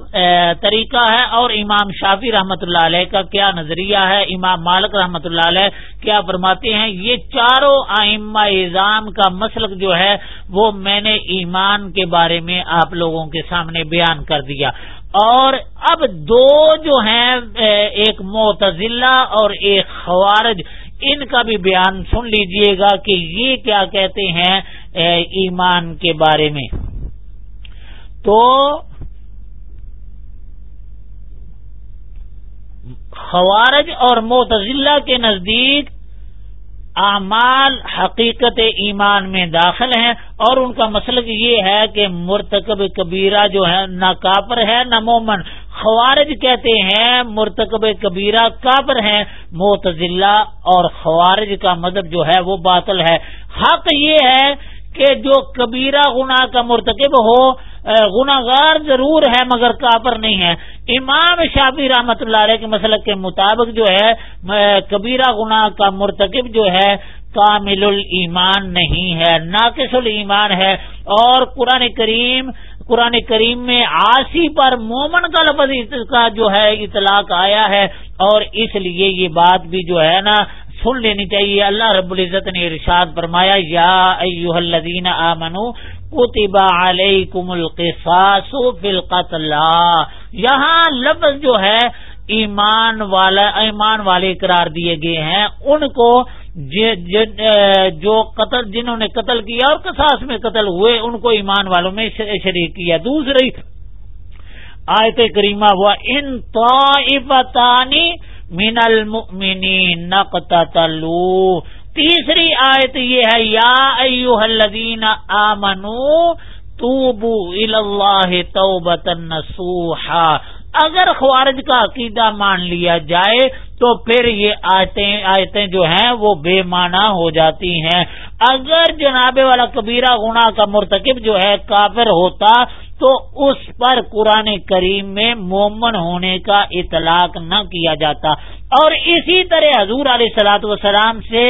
طریقہ ہے اور امام شافی رحمت اللہ علیہ کا کیا نظریہ ہے؟ امام مالک رحمت اللہ علیہ کیا فرماتے ہیں؟ یہ چاروں آئمہ اظام کا مسلک جو ہے، وہ میں نے ایمان کے بارے میں آپ لوگوں کے سامنے بیان کر دیا۔ اور اب دو جو ہیں ایک معتزلہ اور ایک خوارج، ان کا بھی بیان سن لیجیے گا کہ یہ کیا کہتے ہیں ایمان کے بارے میں۔ تو خوارج اور متضلہ کے نزدیک اعمال حقیقت ایمان میں داخل ہیں اور ان کا مسلک یہ ہے کہ مرتکب کبیرہ جو ہے، نہ کافر ہے، نہ مومن۔ خوارج کہتے ہیں مرتکب کبیرہ کافر ہیں۔ متضلہ اور خوارج کا مذہب جو ہے وہ باطل ہے۔ حق یہ ہے کہ جو کبیرہ گناہ کا مرتکب ہو گناگار ضرور ہے مگر کافر نہیں ہے۔ امام شافی رحمت اللہ علیہ کے مسلک کے مطابق جو ہے کبیرہ گناہ کا مرتکب جو ہے، کامل المان نہیں ہے، ناقص المان ہے۔ اور قرآن کریم قرآن کریم میں آسی پر مومن کا لفظ کا جو ہے، اطلاق آیا ہے۔ اور اس لیے یہ بات بھی جو ہے نا، سن لینی چاہیے۔ اللہ رب العزت نے ارشاد فرمایا، یا ایوہ الذین آمنو کتب علیکم القصاص فی القتل. یہاں لفظ جو ہے، ایمان والا، ایمان والے قرار دیے گئے ہیں۔ ان کو جو قتل، جنہوں نے قتل کیا اور قصاص میں قتل ہوئے، ان کو ایمان والوں میں شریک کیا۔ دوسری آیت کریمہ ہوا ان طائفتانی من المؤمنین نقتتلو تیسری آیت یہ ہے، یا الذین آمنو توبو الاللہ توبتا نسوحا اگر خوارج کا عقیدہ مان لیا جائے تو پھر یہ آیتیں آیتیں جو ہیں وہ بے معنی ہو جاتی ہیں۔ اگر جناب والا کبیرہ گنا کا مرتکب جو ہے کافر ہوتا تو اس پر قرآن کریم میں مومن ہونے کا اطلاق نہ کیا جاتا۔ اور اسی طرح حضور علیہ سلاۃ وسلام سے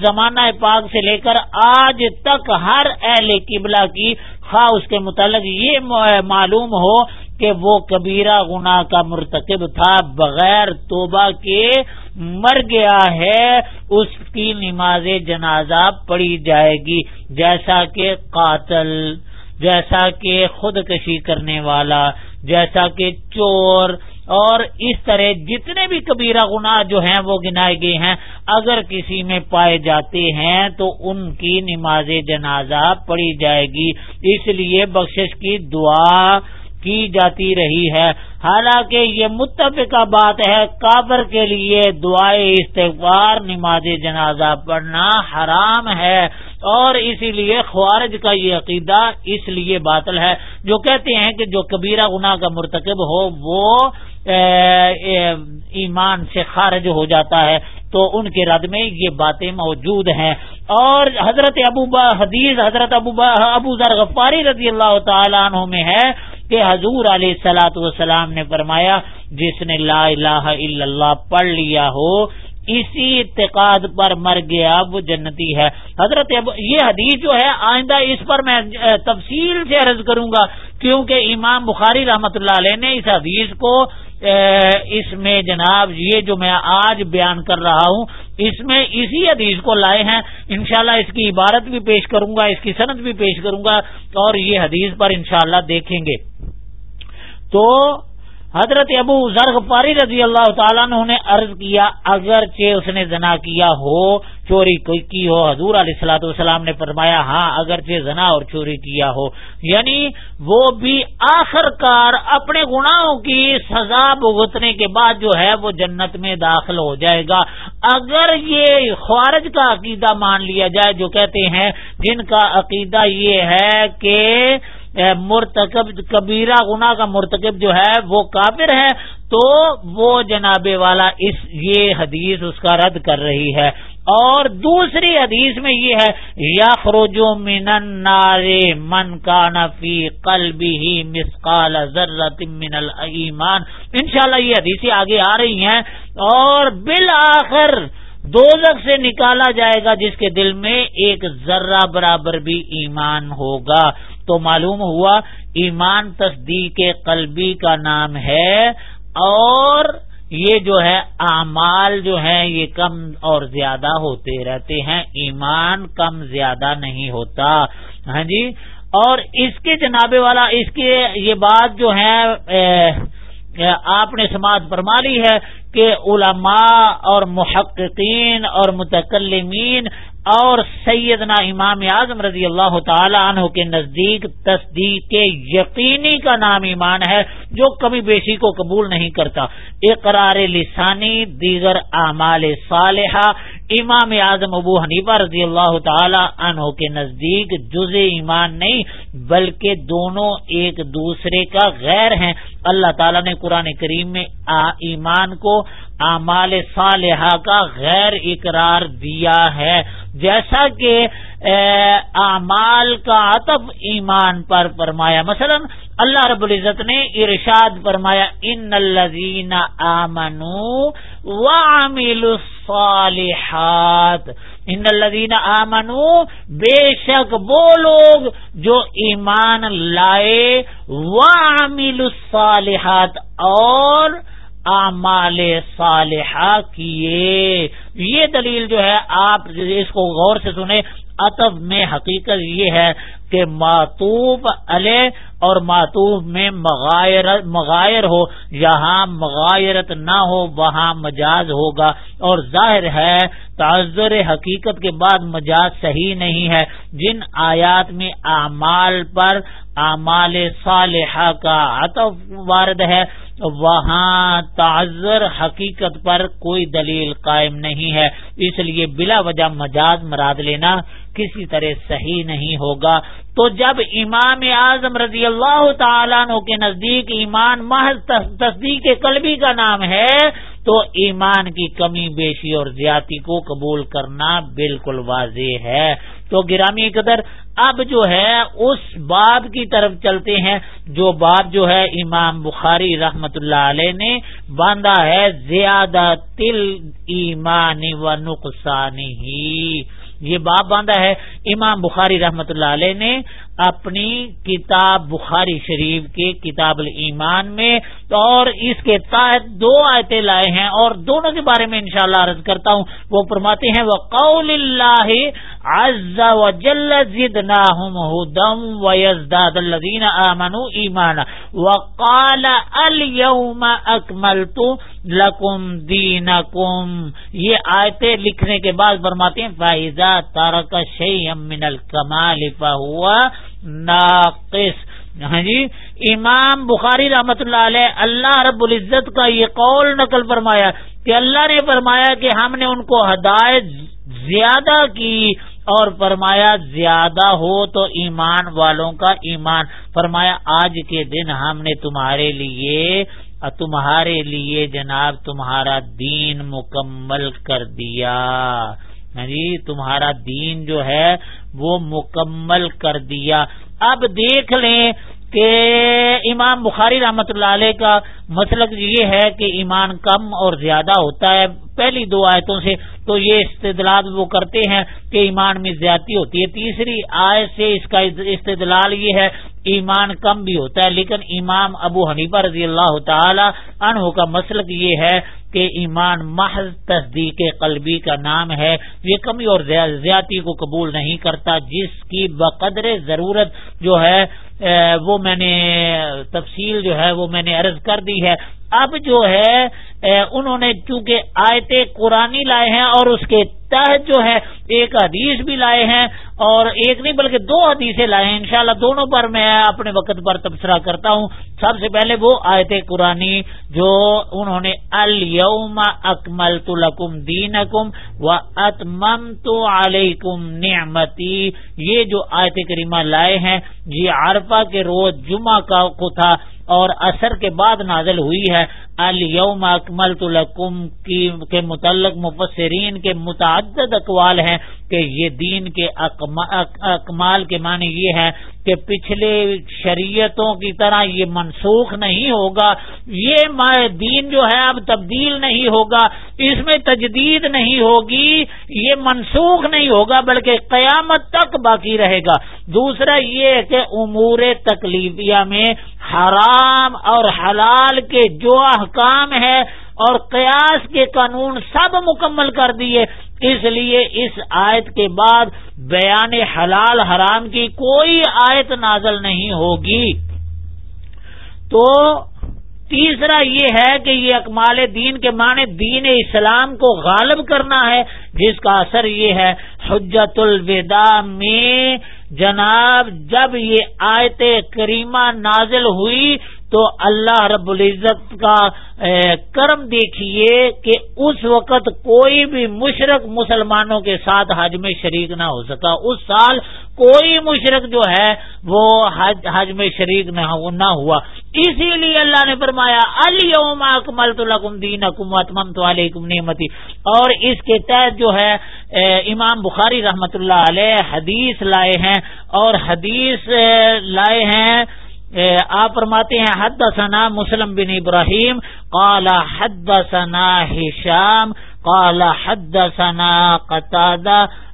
زمانہ پاک سے لے کر آج تک ہر اہل قبلہ کی خواہ اس کے متعلق یہ معلوم ہو کہ وہ کبیرہ گنا کا مرتکب تھا، بغیر توبہ کے مر گیا ہے، اس کی نماز جنازہ پڑی جائے گی، جیسا کہ قاتل۔ جیسا کہ خودکشی کرنے والا، جیسا کہ چور، اور اس طرح جتنے بھی کبیرہ گناہ جو ہیں وہ گنائے گئے ہیں۔ اگر کسی میں پائے جاتے ہیں تو ان کی نماز جنازہ پڑی جائے گی۔ اس لیے بخشش کی دعا کی جاتی رہی ہے۔ حالانکہ یہ متفقہ بات ہے کابر کے لیے دعائیں استغفار، نماز جنازہ پڑھنا حرام ہے۔ اور اسی لیے خوارج کا یہ عقیدہ اس لیے باطل ہے۔ جو کہتے ہیں کہ جو کبیرہ گناہ کا مرتکب ہو، وہ ایمان سے خارج ہو جاتا ہے۔ تو ان کے رد میں یہ باتیں موجود ہیں۔ اور حضرت ابو با حدیث حضرت ابو با ابو ذر غفاری رضی اللہ تعالیٰ عنہ میں ہے۔ کہ حضور علیہ سلاۃ وسلام نے فرمایا، جس نے لا الہ الا اللہ پڑھ لیا ہو اسی اعتقاد پر مر گیا، وہ جنتی ہے۔ حضرت یہ حدیث جو ہے، آئندہ اس پر میں تفصیل سے عرض کروں گا، کیونکہ امام بخاری رحمت اللہ علیہ نے اس حدیث کو اس میں جناب، یہ جو میں آج بیان کر رہا ہوں، اس میں اسی حدیث کو لائے ہیں۔ انشاءاللہ اس کی عبارت بھی پیش کروں گا، اس کی صنعت بھی پیش کروں گا، اور یہ حدیث پر انشاءاللہ دیکھیں گے۔ تو حضرت ابو ذرغ پاری رضی اللہ تعالیٰ نے عرض کیا اگرچہ اس نے زنا کیا ہو، چوری کی ہو، حضور علیہ السلاۃ والسلام نے فرمایا ہاں اگرچہ زنا اور چوری کیا ہو یعنی وہ بھی آخر کار اپنے گناہوں کی سزا بھگتنے کے بعد جو ہے وہ جنت میں داخل ہو جائے گا۔ اگر یہ خوارج کا عقیدہ مان لیا جائے، جو کہتے ہیں، جن کا عقیدہ یہ ہے کہ مرتکب، کبیرہ گنا کا مرتکب جو ہے وہ کافر ہے، تو وہ جناب والا اس، یہ حدیث اس کا رد کر رہی ہے۔ اور دوسری حدیث میں یہ ہے یا خروجو من من کا نفی کل بھی مسقال ضرورت من المان ان شاء اللہ یہ حدیثیں آگے آ رہی ہیں۔ اور بالآخر دو سے نکالا جائے گا جس کے دل میں ایک ذرہ برابر بھی ایمان ہوگا۔ تو معلوم ہوا ایمان تصدیق قلبی کا نام ہے اور یہ جو ہے اعمال جو ہیں یہ کم اور زیادہ ہوتے رہتے ہیں۔ ایمان کم زیادہ نہیں ہوتا۔ ہاں جی؟ اور اس کے جناب والا، اس کے یہ بات جو ہے آپ نے سماج فرما لی ہے کہ علماء اور محققین اور متکلمین اور سیدنا امام اعظم رضی اللہ تعالی عنہ کے نزدیک تصدیق یقینی کا نام ایمان ہے جو کبھی بیشی کو قبول نہیں کرتا۔ اقرار لسانی، دیگر اعمال صالحہ امام اعظم ابو حنیفہ رضی اللہ تعالی عنہ کے نزدیک جز ایمان نہیں، بلکہ دونوں ایک دوسرے کا غیر ہیں۔ اللہ تعالیٰ نے قرآن کریم میں ایمان کو، اعمال صالحہ کا غیر اقرار دیا ہے۔ جیسا کہ اعمال کا عطف ایمان پر فرمایا۔ مثلا، اللہ رب العزت نے ارشاد فرمایا، ان الزین آمنو وعمل الصالحات ان الزین آمنو، بے شک وہ لوگ جو ایمان لائے وعمل الصالحات اور اعمال صالحہ کیے۔ یہ دلیل جو ہے، آپ اس کو غور سے سنیں۔ اتب میں حقیقت یہ ہے کہ معطوب علیہ اور معطوب میں مغائر ہو جہاں مغائرت نہ ہو، وہاں مجاز ہوگا۔ اور ظاہر ہے، تعذر حقیقت کے بعد مجاز صحیح نہیں ہے۔ جن آیات میں اعمال پر اعمال صالحہ کا عطف وارد ہے وہاں تعذر حقیقت پر کوئی دلیل قائم نہیں ہے۔ اس لیے بلا وجہ مجاز مراد لینا کسی طرح صحیح نہیں ہوگا۔ تو جب امام اعظم رضی اللہ تعالیٰ عنہ کے نزدیک ایمان محض تصدیق قلبی کا نام ہے تو ایمان کی کمی بیشی اور زیادتی کو قبول کرنا بالکل واضح ہے۔ تو گرامی قدر، اب جو ہے، اس باب کی طرف چلتے ہیں۔ جو باب جو ہے، امام بخاری رحمت اللہ علیہ نے باندھا ہے، زیادہ تل ایمانی و نقصانی ہی۔ یہ باب باندھا ہے۔ امام بخاری رحمت اللہ علیہ نے اپنی کتاب بخاری شریف کے کتاب الایمان میں اور اس کے تحت دو آیتیں لائے ہیں اور دونوں کے بارے میں انشاءاللہ عرض کرتا ہوں۔ وہ فرماتے ہیں وہ قول اللہ عز و جل زدناہم ہدم و یزداد الذین آمنوا ایمانا وقال الیوم اکملت لکم دینکم یہ آیتیں لکھنے کے بعد فرماتے ہیں فائزہ تارک شیئم من الکمال فہوا ناقص۔ ہاں جی امام بخاری رحمت اللہ علیہ اللہ رب العزت کا یہ قول نقل فرمایا کہ اللہ نے فرمایا کہ ہم نے ان کو ہدایت زیادہ کی اور فرمایا زیادہ ہو تو ایمان والوں کا ایمان۔ فرمایا، آج کے دن ہم نے تمہارے لیے تمہارے لیے جناب تمہارا دین مکمل کر دیا۔ ہاں جی تمہارا دین جو ہے وہ مکمل کر دیا۔ اب دیکھ لیں کہ امام بخاری رحمت اللہ علیہ کا مسلک یہ ہے کہ ایمان کم اور زیادہ ہوتا ہے۔ پہلی دو آیتوں سے تو یہ استدلال وہ کرتے ہیں کہ ایمان میں زیادتی ہوتی ہے۔ تیسری آیت سے اس کا استدلال یہ ہے، ایمان کم بھی ہوتا ہے، لیکن امام ابو حنیفہ رضی اللہ تعالی عنہ کا مسلک یہ ہے کہ ایمان محض تصدیق قلبی کا نام ہے، یہ کمی اور زیادتی کو قبول نہیں کرتا، جس کی بقدر ضرورت جو ہے وہ میں نے تفصیل جو ہے، وہ میں نے عرض کر دی ہے۔ اب جو ہے انہوں نے چونکہ آیت قرآن لائے ہیں اور اس کے تحت جو ہے، ایک حدیث بھی لائے ہیں اور ایک نہیں بلکہ دو حدیثیں لائے ہیں۔ انشاءاللہ دونوں پر میں اپنے وقت پر تبصرہ کرتا ہوں۔ سب سے پہلے وہ آیت قرآن جو انہوں نے الوم اکمل تو لکم دین اکم و اتمم تو علیکم نعمتی یہ جو آیت کریمہ لائے ہیں، یہ عرفہ کے روز جمعہ کا کو تھا۔ اور اثر کے بعد نازل ہوئی ہے۔ الوم اکمل لکم کے متعلق مفسرین کے متعدد اقوال ہیں کہ یہ دین کے اکمال کے معنی یہ ہے کہ پچھلے شریعتوں کی طرح یہ منسوخ نہیں ہوگا۔ یہ دین جو ہے اب تبدیل نہیں ہوگا۔ اس میں تجدید نہیں ہوگی۔ یہ منسوخ نہیں ہوگا، بلکہ قیامت تک باقی رہے گا۔ دوسرا یہ کہ امور تکلیفیہ میں حرام اور حلال کے جو احکام ہے اور قیاس کے قانون سب مکمل کر دیے، اس لیے اس آیت کے بعد بیان حلال حرام کی کوئی آیت نازل نہیں ہوگی۔ تو تیسرا یہ ہے کہ یہ اکمال دین کے معنی دین اسلام کو غالب کرنا ہے، جس کا اثر یہ ہے، حجت الوداع میں جناب جب یہ آیت کریمہ نازل ہوئی تو اللہ رب العزت کا کرم دیکھیے کہ اس وقت کوئی بھی مشرق مسلمانوں کے ساتھ حج میں شریک نہ ہو سکا۔ اس سال کوئی مشرق جو ہے، وہ حج حج میں شریک نہ ہوا۔ اسی لیے اللہ نے فرمایا الم اکمل تو لکم دین اکمتم تو علیکم نعمتی اور اس کے تحت جو ہے امام بخاری رحمت اللہ علیہ حدیث لائے ہیں۔ اور حدیث لائے ہیں آپ فرماتے ہیں حد ثنا مسلم بن ابراہیم، قال حد ثنا ہشام، قال حد ثنا قطع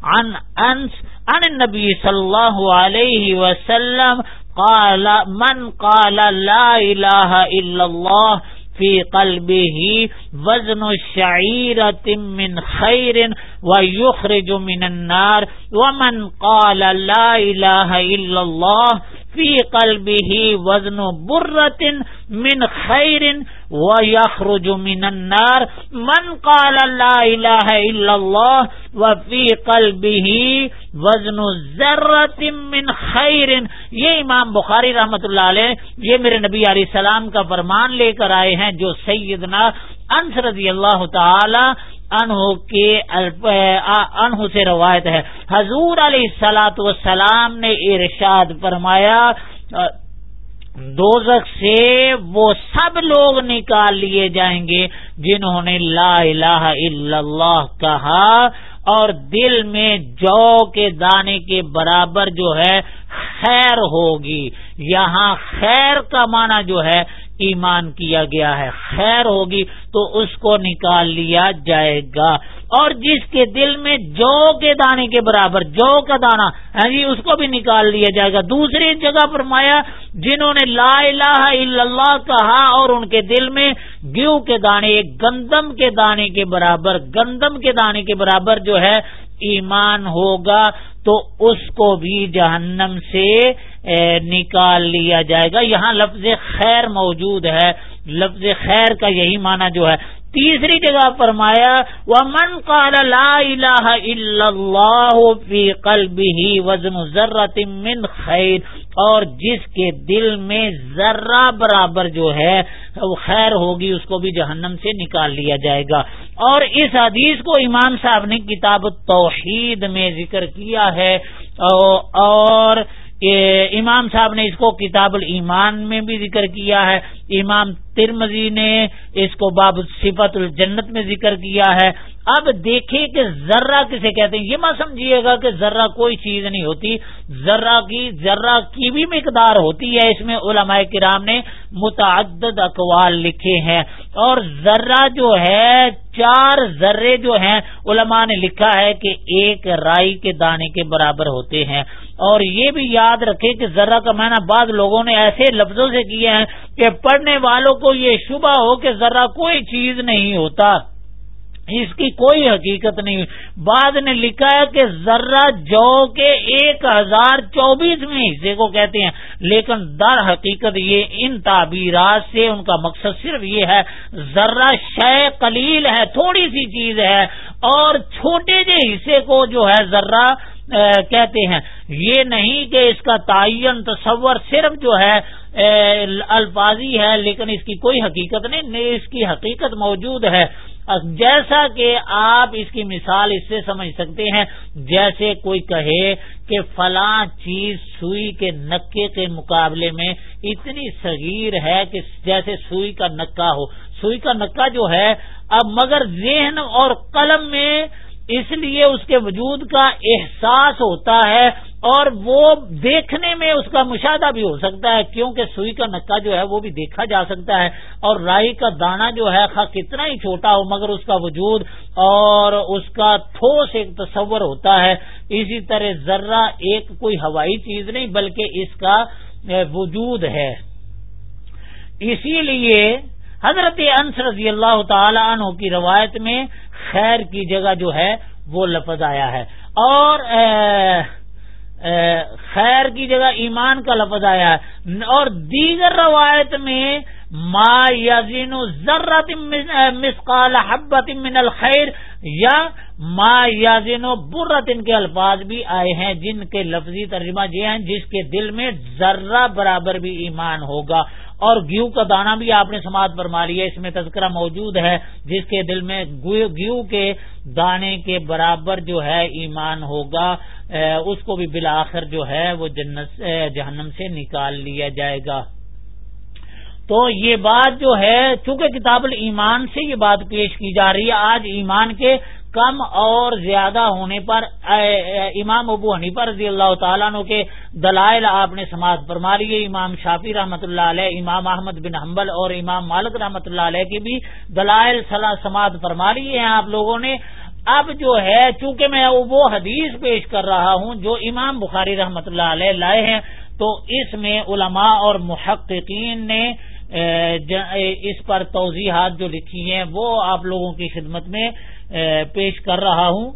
عن انس، عن النبي صلى الله عليه وسلم، قال من قال لا اله الا الله فی قلبه وزن الشعيرة من خير ويخرج من النار، ومن قال لا إله إلا الله في قلبه وزن برة من خير ويخرج من النار۔ من قال لا إله إلا الله وفي قلبه وزن ذرة من خير یہ امام بخاری رحمت اللہ علیہ، یہ میرے نبی علیہ السلام کا فرمان لے کر آئے ہیں جو سیدنا انس رضی اللہ تعالی انہوں کے انہوں سے روایت ہے۔ حضور علیہ السلاۃ والسلام نے ارشاد فرمایا دوزخ سے وہ سب لوگ نکال لیے جائیں گے جنہوں نے لا الہ الا اللہ کہا، اور دل میں جو کے دانے کے برابر جو ہے، خیر ہوگی۔ یہاں خیر کا معنی جو ہے ایمان کیا گیا ہے، خیر ہوگی تو اس کو نکال لیا جائے گا۔ اور جس کے دل میں جو کے دانے کے برابر، جو کا دانا ہے جی اس کو بھی نکال لیا جائے گا۔ دوسری جگہ پر مایا جنہوں نے لا الہ الا اللہ کہا اور ان کے دل میں گیو کے دانے گندم کے دانے کے برابر، گندم کے دانے کے برابر جو ہے، ایمان ہوگا تو اس کو بھی جہنم سے نکال لیا جائے گا۔ یہاں لفظ خیر موجود ہے۔ لفظ خیر کا یہی معنی جو ہے۔ تیسری جگہ فرمایا وہ من قال لا الہ الا اللہ فی قلبه وزن ذرت من خیر اور جس کے دل میں ذرہ برابر جو ہے، وہ خیر ہوگی، اس کو بھی جہنم سے نکال لیا جائے گا۔ اور اس حدیث کو امام صاحب نے کتاب توحید میں ذکر کیا ہے۔ اور امام صاحب نے اس کو کتاب الایمان میں بھی ذکر کیا ہے، امام ترمزی نے اس کو باب صفت الجنت میں ذکر کیا ہے۔ اب دیکھیں کہ ذرہ کسے کہتے ہیں، یہ مت سمجھیے گا کہ ذرہ کوئی چیز نہیں ہوتی، ذرہ کی ذرہ کی بھی مقدار ہوتی ہے۔ اس میں علماء کرام نے متعدد اقوال لکھے ہیں۔ اور ذرہ جو ہے چار ذرے جو ہیں علماء نے لکھا ہے کہ ایک رائی کے دانے کے برابر ہوتے ہیں۔ اور یہ بھی یاد رکھے کہ ذرہ کا معنی بعض لوگوں نے ایسے لفظوں سے کیے ہیں کہ پڑھنے والوں کو یہ شبہ ہو کہ ذرہ کوئی چیز نہیں ہوتا۔ اس کی کوئی حقیقت نہیں۔ بعد نے لکھا ہے کہ ذرہ جو کے ایک ہزار چوبیسویں حصے کو کہتے ہیں، لیکن در حقیقت یہ ان تعبیرات سے ان کا مقصد صرف یہ ہے، ذرہ شے قلیل ہے، تھوڑی سی چیز ہے۔ اور چھوٹے جو حصے کو جو ہے ذرہ کہتے ہیں۔ یہ نہیں کہ اس کا تعین، تصور صرف جو ہے الفاظی ہے، لیکن اس کی کوئی حقیقت نہیں اس کی حقیقت موجود ہے۔ جیسا کہ آپ اس کی مثال اس سے سمجھ سکتے ہیں، جیسے کوئی کہے کہ فلاں چیز سوئی کے نکے کے مقابلے میں اتنی صغیر ہے کہ جیسے سوئی کا نکا ہو۔ سوئی کا نکا جو ہے، اب مگر ذہن اور قلم میں اس لیے اس کے وجود کا احساس ہوتا ہے اور وہ دیکھنے میں اس کا مشاہدہ بھی ہو سکتا ہے، کیونکہ سوئی کا نکا جو ہے وہ بھی دیکھا جا سکتا ہے اور رائی کا دانا جو ہے خا کتنا ہی چھوٹا ہو، مگر اس کا وجود اور اس کا ٹھوس ایک تصور ہوتا ہے۔ اسی طرح ذرہ ایک کوئی ہوائی چیز نہیں، بلکہ اس کا وجود ہے۔ اسی لیے حضرت انس رضی اللہ تعالی عنہ کی روایت میں خیر کی جگہ جو ہے وہ لفظ آیا ہے۔ اور خیر کی جگہ ایمان کا لفظ آیا ہے۔ اور دیگر روایت میں ما یزین ذرت مسقال حبت من الخیر یا ما یازین و برت ان کے الفاظ بھی آئے ہیں جن کے لفظی ترجمہ یہ ہیں جس کے دل میں ذرہ برابر بھی ایمان ہوگا اور گیو کا دانا بھی آپ نے سماعت فرما لیا اس میں تذکرہ موجود ہے جس کے دل میں گیو کے دانے کے برابر جو ہے ایمان ہوگا۔ اس کو بھی بالآخر جو ہے وہ جنت جہنم سے نکال لیا جائے گا۔ تو یہ بات جو ہے، چونکہ کتاب ایمان سے یہ بات پیش کی جا رہی ہے، آج ایمان کے کم اور زیادہ ہونے پر امام ابو حنیفہ رضی اللہ تعالیٰ عنہ کے دلائل آپ نے سماعت فرما لیے امام شافی رحمۃ اللہ علیہ، امام احمد بن حنبل اور امام مالک رحمۃ اللہ علیہ کی بھی دلائل سماعت فرما لیے ہیں آپ لوگوں نے۔ اب جو ہے، چونکہ میں وہ حدیث پیش کر رہا ہوں جو امام بخاری رحمۃ اللہ علیہ لائے ہیں، تو اس میں علماء اور محققین نے اس پر توضیحات جو لکھی ہیں، وہ آپ لوگوں کی خدمت میں پیش کر رہا ہوں۔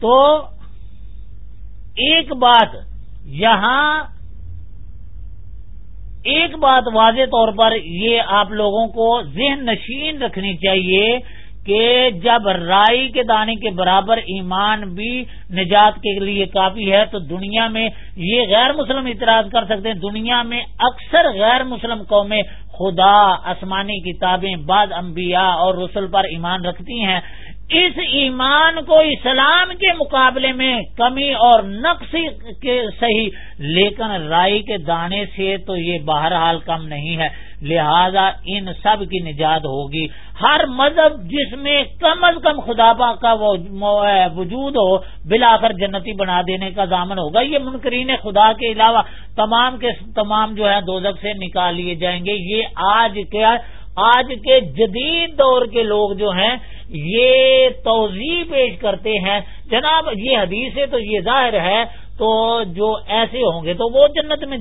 تو ایک بات یہاں، ایک بات واضح طور پر یہ آپ لوگوں کو ذہن نشین رکھنی چاہیے کہ جب رائی کے دانے کے برابر ایمان بھی نجات کے لیے کافی ہے تو دنیا میں یہ غیر مسلم اعتراض کر سکتے ہیں۔ دنیا میں اکثر غیر مسلم قومیں خدا، آسمانی کتابیں، بعض انبیاء اور رسول پر ایمان رکھتی ہیں۔ اس ایمان کو اسلام کے مقابلے میں کمی اور نقص کے صحیح، لیکن رائی کے دانے سے تو یہ بہرحال کم نہیں ہے۔ لہذا ان سب کی نجات ہوگی۔ ہر مذہب جس میں کم از کم خدا کا وجود ہو، بلا کر جنتی بنا دینے کا دامن ہوگا۔ یہ منکرین خدا کے علاوہ تمام کے تمام جو ہے دوزک سے نکال لیے جائیں گے۔ یہ آج کیا آج کے جدید دور کے لوگ جو ہیں، یہ توضیع پیش کرتے ہیں۔ جناب، یہ حدیث ہے تو یہ ظاہر ہے، تو جو ایسے ہوں گے تو وہ جنت میں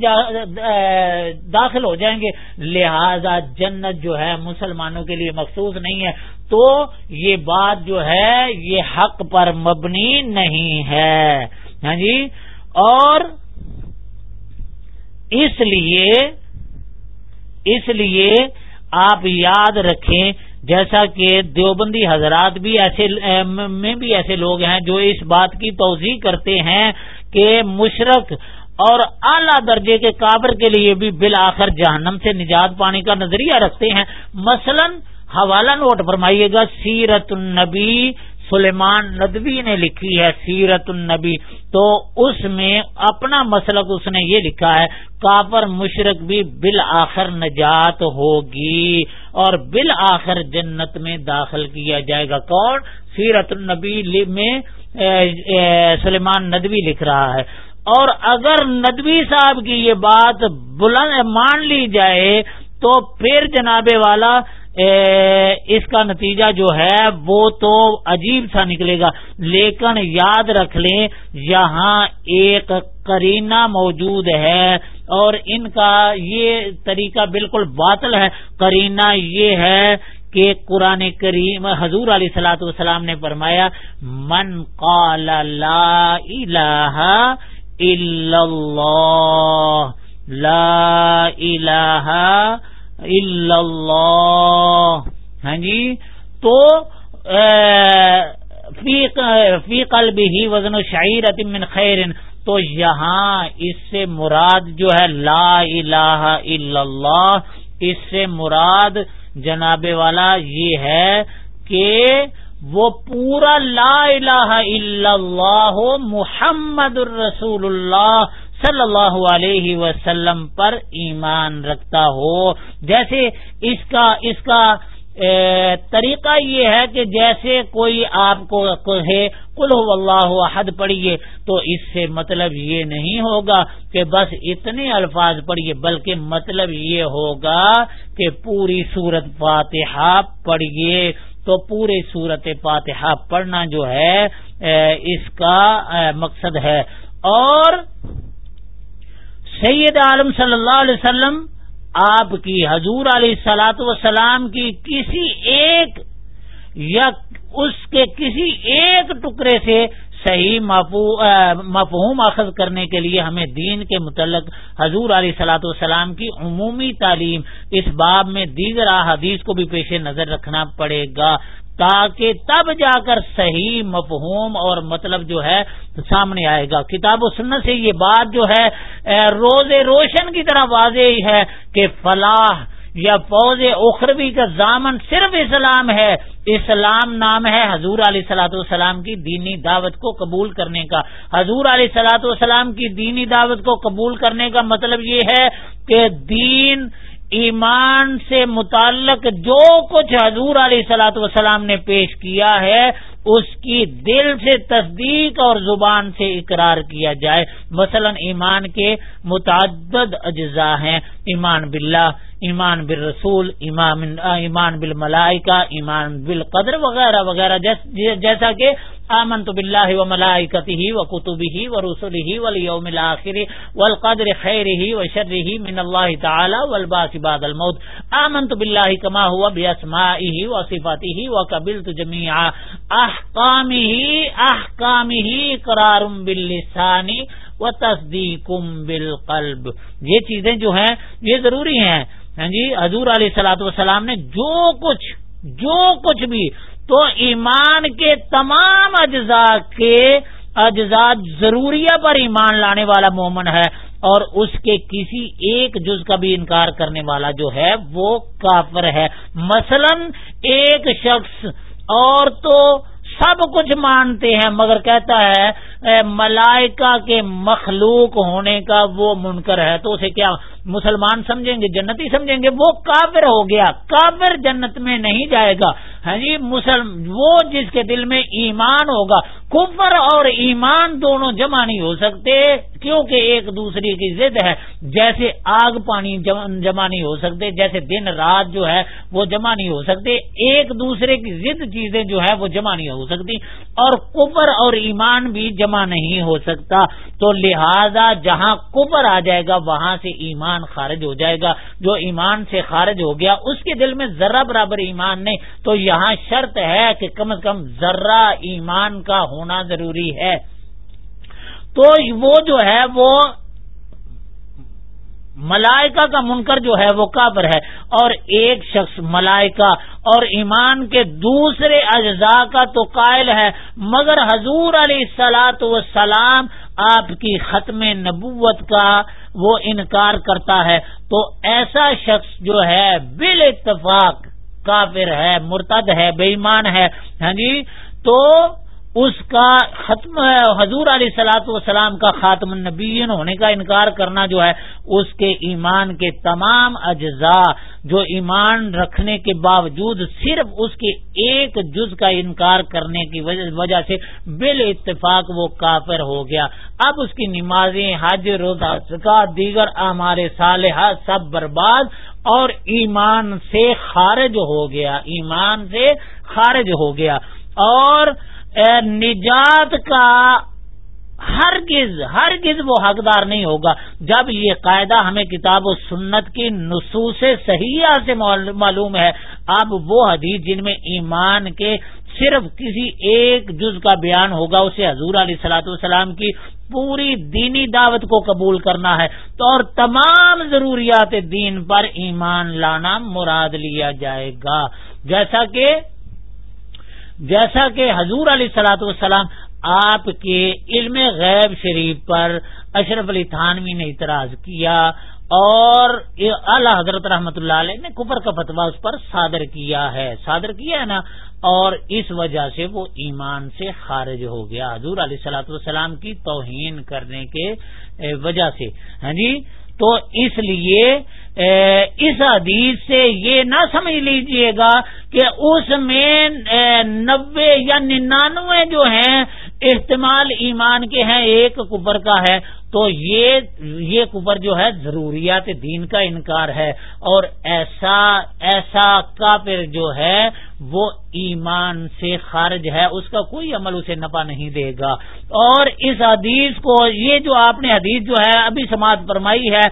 داخل ہو جائیں گے۔ لہذا جنت جو ہے مسلمانوں کے لیے مخصوص نہیں ہے۔ تو یہ بات جو ہے، یہ حق پر مبنی نہیں ہے۔ ہاں جی؟ اور اس لیے اس لیے آپ یاد رکھیں، جیسا کہ دیوبندی حضرات بھی ایسے میں بھی ایسے لوگ ہیں جو اس بات کی توضیع کرتے ہیں کہ مشرق اور اعلی درجے کے کابر کے لیے بھی بالآخر جہنم سے نجات پانے کا نظریہ رکھتے ہیں۔ مثلا حوالہ نوٹ فرمائیے گا، سیرت النبی سلیمان ندوی نے لکھی ہے، سیرت النبی۔ تو اس میں اپنا مسلک اس نے یہ لکھا ہے، کافر مشرق بھی بالآخر نجات ہوگی اور بالآخر جنت میں داخل کیا جائے گا۔ کون؟ سیرت النبی میں سلیمان ندوی لکھ رہا ہے۔ اور اگر ندوی صاحب کی یہ بات بلند مان لی جائے، تو پھر جناب والا اس کا نتیجہ جو ہے، وہ تو عجیب سا نکلے گا۔ لیکن یاد رکھ لیں، یہاں ایک کرینہ موجود ہے۔ اور ان کا یہ طریقہ بالکل باطل ہے۔ کرینہ یہ ہے کہ قرآن کریم حضور علیہ سلاۃ والسلام نے فرمایا، من قال لا الہ الا اللہ، لا الہ اللہ۔ ہاں جی؟ تو فی قلب ہی وزن و شعیر من خیر۔ تو یہاں اس سے مراد جو ہے لا الہ الا اللہ، اس سے مراد جناب والا یہ ہے کہ وہ پورا لا الہ الا اللہ، محمد الرسول اللہ صلی اللہ علیہ وسلم پر ایمان رکھتا ہو۔ جیسے اس کا اس کا طریقہ یہ ہے کہ جیسے کوئی آپ کو کہے کل اللہ حد پڑھیے، تو اس سے مطلب یہ نہیں ہوگا کہ بس اتنے الفاظ پڑھیے، بلکہ مطلب یہ ہوگا کہ پوری صورت فاتحہ پڑھیے۔ تو پورے صورت فاتحہ پڑھنا جو ہے اس کا مقصد ہے۔ اور سید عالم صلی اللہ علیہ وسلم، آپ کی حضور علیہ سلاۃ وسلام کی کسی ایک یا اس کے کسی ایک ٹکڑے سے صحیح مفہوم اخذ کرنے کے لیے ہمیں دین کے متعلق حضور علیہ سلاۃ والسلام کی عمومی تعلیم اس باب میں دیگر حدیث کو بھی پیش نظر رکھنا پڑے گا تاکہ تب جا کر صحیح مفہوم اور مطلب جو ہے سامنے آئے گا۔ کتاب و سنت سے یہ بات جو ہے روز روشن کی طرح واضح ہے کہ فلاح یا فوج اخروی کا ضامن صرف اسلام ہے، اسلام نام ہے حضور علیہ سلاۃ والسلام کی دینی دعوت کو قبول کرنے کا۔ حضور علیہ سلاۃ والسلام کی دینی دعوت کو قبول کرنے کا مطلب یہ ہے کہ دین، ایمان سے متعلق جو کچھ حضور علیہ سلاۃ وسلام نے پیش کیا ہے اس کی دل سے تصدیق اور زبان سے اقرار کیا جائے۔ مثلا ایمان کے متعدد اجزاء ہیں۔ ایمان باللہ، ایمان بالرسول، ایمان بالملائکہ، ایمان بالقدر وغیرہ وغیرہ۔ جیسا کہ آمنت باللہ و ملائکتہ و کتبہ و رسلہ والیوم الاخر والقدر خیرہ و شرہ من اللہ تعالی والباس بعد الموت۔ آمنت باللہ کما ہوا باسمائہ و صفاتہ و قبلت جميع احکامہ احکامہ اقرار باللسان و تصدیقم بالقلب. یہ چیزیں جو ہیں، یہ ضروری ہیں۔ ہاں جی حضور علیہ سلاۃ والسلام نے جو کچھ جو کچھ بھی، تو ایمان کے تمام اجزاء کے اجزاء ضروریہ پر ایمان لانے والا مومن ہے اور اس کے کسی ایک جز کا بھی انکار کرنے والا جو ہے، وہ کافر ہے۔ مثلا ایک شخص اور تو سب کچھ مانتے ہیں، مگر کہتا ہے ملائکہ کے مخلوق ہونے کا وہ منکر ہے۔ تو اسے کیا مسلمان سمجھیں گے، جنتی سمجھیں گے؟ وہ کافر ہو گیا، کافر جنت میں نہیں جائے گا۔ ہاں جی مسلم، وہ جس کے دل میں ایمان ہوگا کفر اور ایمان دونوں جمع نہیں ہو سکتے، کیونکہ ایک دوسرے کی ضد ہے۔ جیسے آگ پانی جمع نہیں ہو سکتے، جیسے دن رات جو ہے وہ جمع نہیں ہو سکتے۔ ایک دوسرے کی ضد چیزیں جو ہے وہ جمع نہیں ہو سکتی۔ اور کفر اور ایمان بھی جمع نہیں ہو سکتا۔ تو لہذا جہاں کفر آ جائے گا، وہاں سے ایمان خارج ہو جائے گا۔ جو ایمان سے خارج ہو گیا، اس کے دل میں ذرہ برابر ایمان نہیں۔ تو یہاں شرط ہے کہ کم از کم ذرہ ایمان کا ہونا ہونا ضروری ہے۔ تو وہ جو ہے وہ ملائکہ کا منکر جو ہے وہ کافر ہے۔ اور ایک شخص ملائکہ اور ایمان کے دوسرے اجزاء کا تو قائل ہے، مگر حضور علیہ سلاۃ وسلام آپ کی ختم نبوت کا وہ انکار کرتا ہے۔ تو ایسا شخص جو ہے بال اتفاق کافر ہے، مرتد ہے، بے ایمان ہے۔ ہاں جی؟ تو اس کا ختم حضور علیہ سلاۃ والسلام کا خاتم النبیین ہونے کا انکار کرنا جو ہے، اس کے ایمان کے تمام اجزاء جو ایمان رکھنے کے باوجود صرف اس کے ایک جز کا انکار کرنے کی وجہ سے بال اتفاق وہ کافر ہو گیا۔ اب اس کی نمازیں، حج، روزہ کا دیگر ہمارے صالحہ سب برباد اور ایمان سے خارج ہو گیا۔ ایمان سے خارج ہو گیا۔ اور نجات کا ہر گز ہر گز وہ حقدار نہیں ہوگا۔ جب یہ قاعدہ ہمیں کتاب و سنت کی نصوص صحیحہ سے معلوم ہے، اب وہ حدیث جن میں ایمان کے صرف کسی ایک جز کا بیان ہوگا، اسے حضور علیہ سلاۃ والسلام کی پوری دینی دعوت کو قبول کرنا ہے۔ تو اور تمام ضروریات دین پر ایمان لانا مراد لیا جائے گا۔ جیسا کہ جیسا کہ حضور علیہ سلاۃ والسلام آپ کے علم غیب شریف پر اشرف علی تھانوی نے اعتراض کیا اور اللہ حضرت رحمت اللہ علیہ نے کفر کا فتوا اس پر صادر کیا ہے۔ صادر کیا ہے نا؟ اور اس وجہ سے وہ ایمان سے خارج ہو گیا۔ حضور علیہ سلاۃ والسلام کی توہین کرنے کے وجہ سے۔ ہاں جی؟ تو اس لیے اس حدیث سے یہ نہ سمجھ لیجیے گا کہ اس میں نبے یا ننانوے جو ہیں استعمال ایمان کے ہیں، ایک کبر کا ہے، تو یہ یہ کبر جو ہے، ضروریات دین کا انکار ہے، اور ایسا ایسا کافر جو ہے، وہ ایمان سے خارج ہے، اس کا کوئی عمل اسے نفع نہیں دے گا۔ اور اس حدیث کو، یہ جو آپ نے حدیث جو ہے، ابھی سماعت فرمائی ہے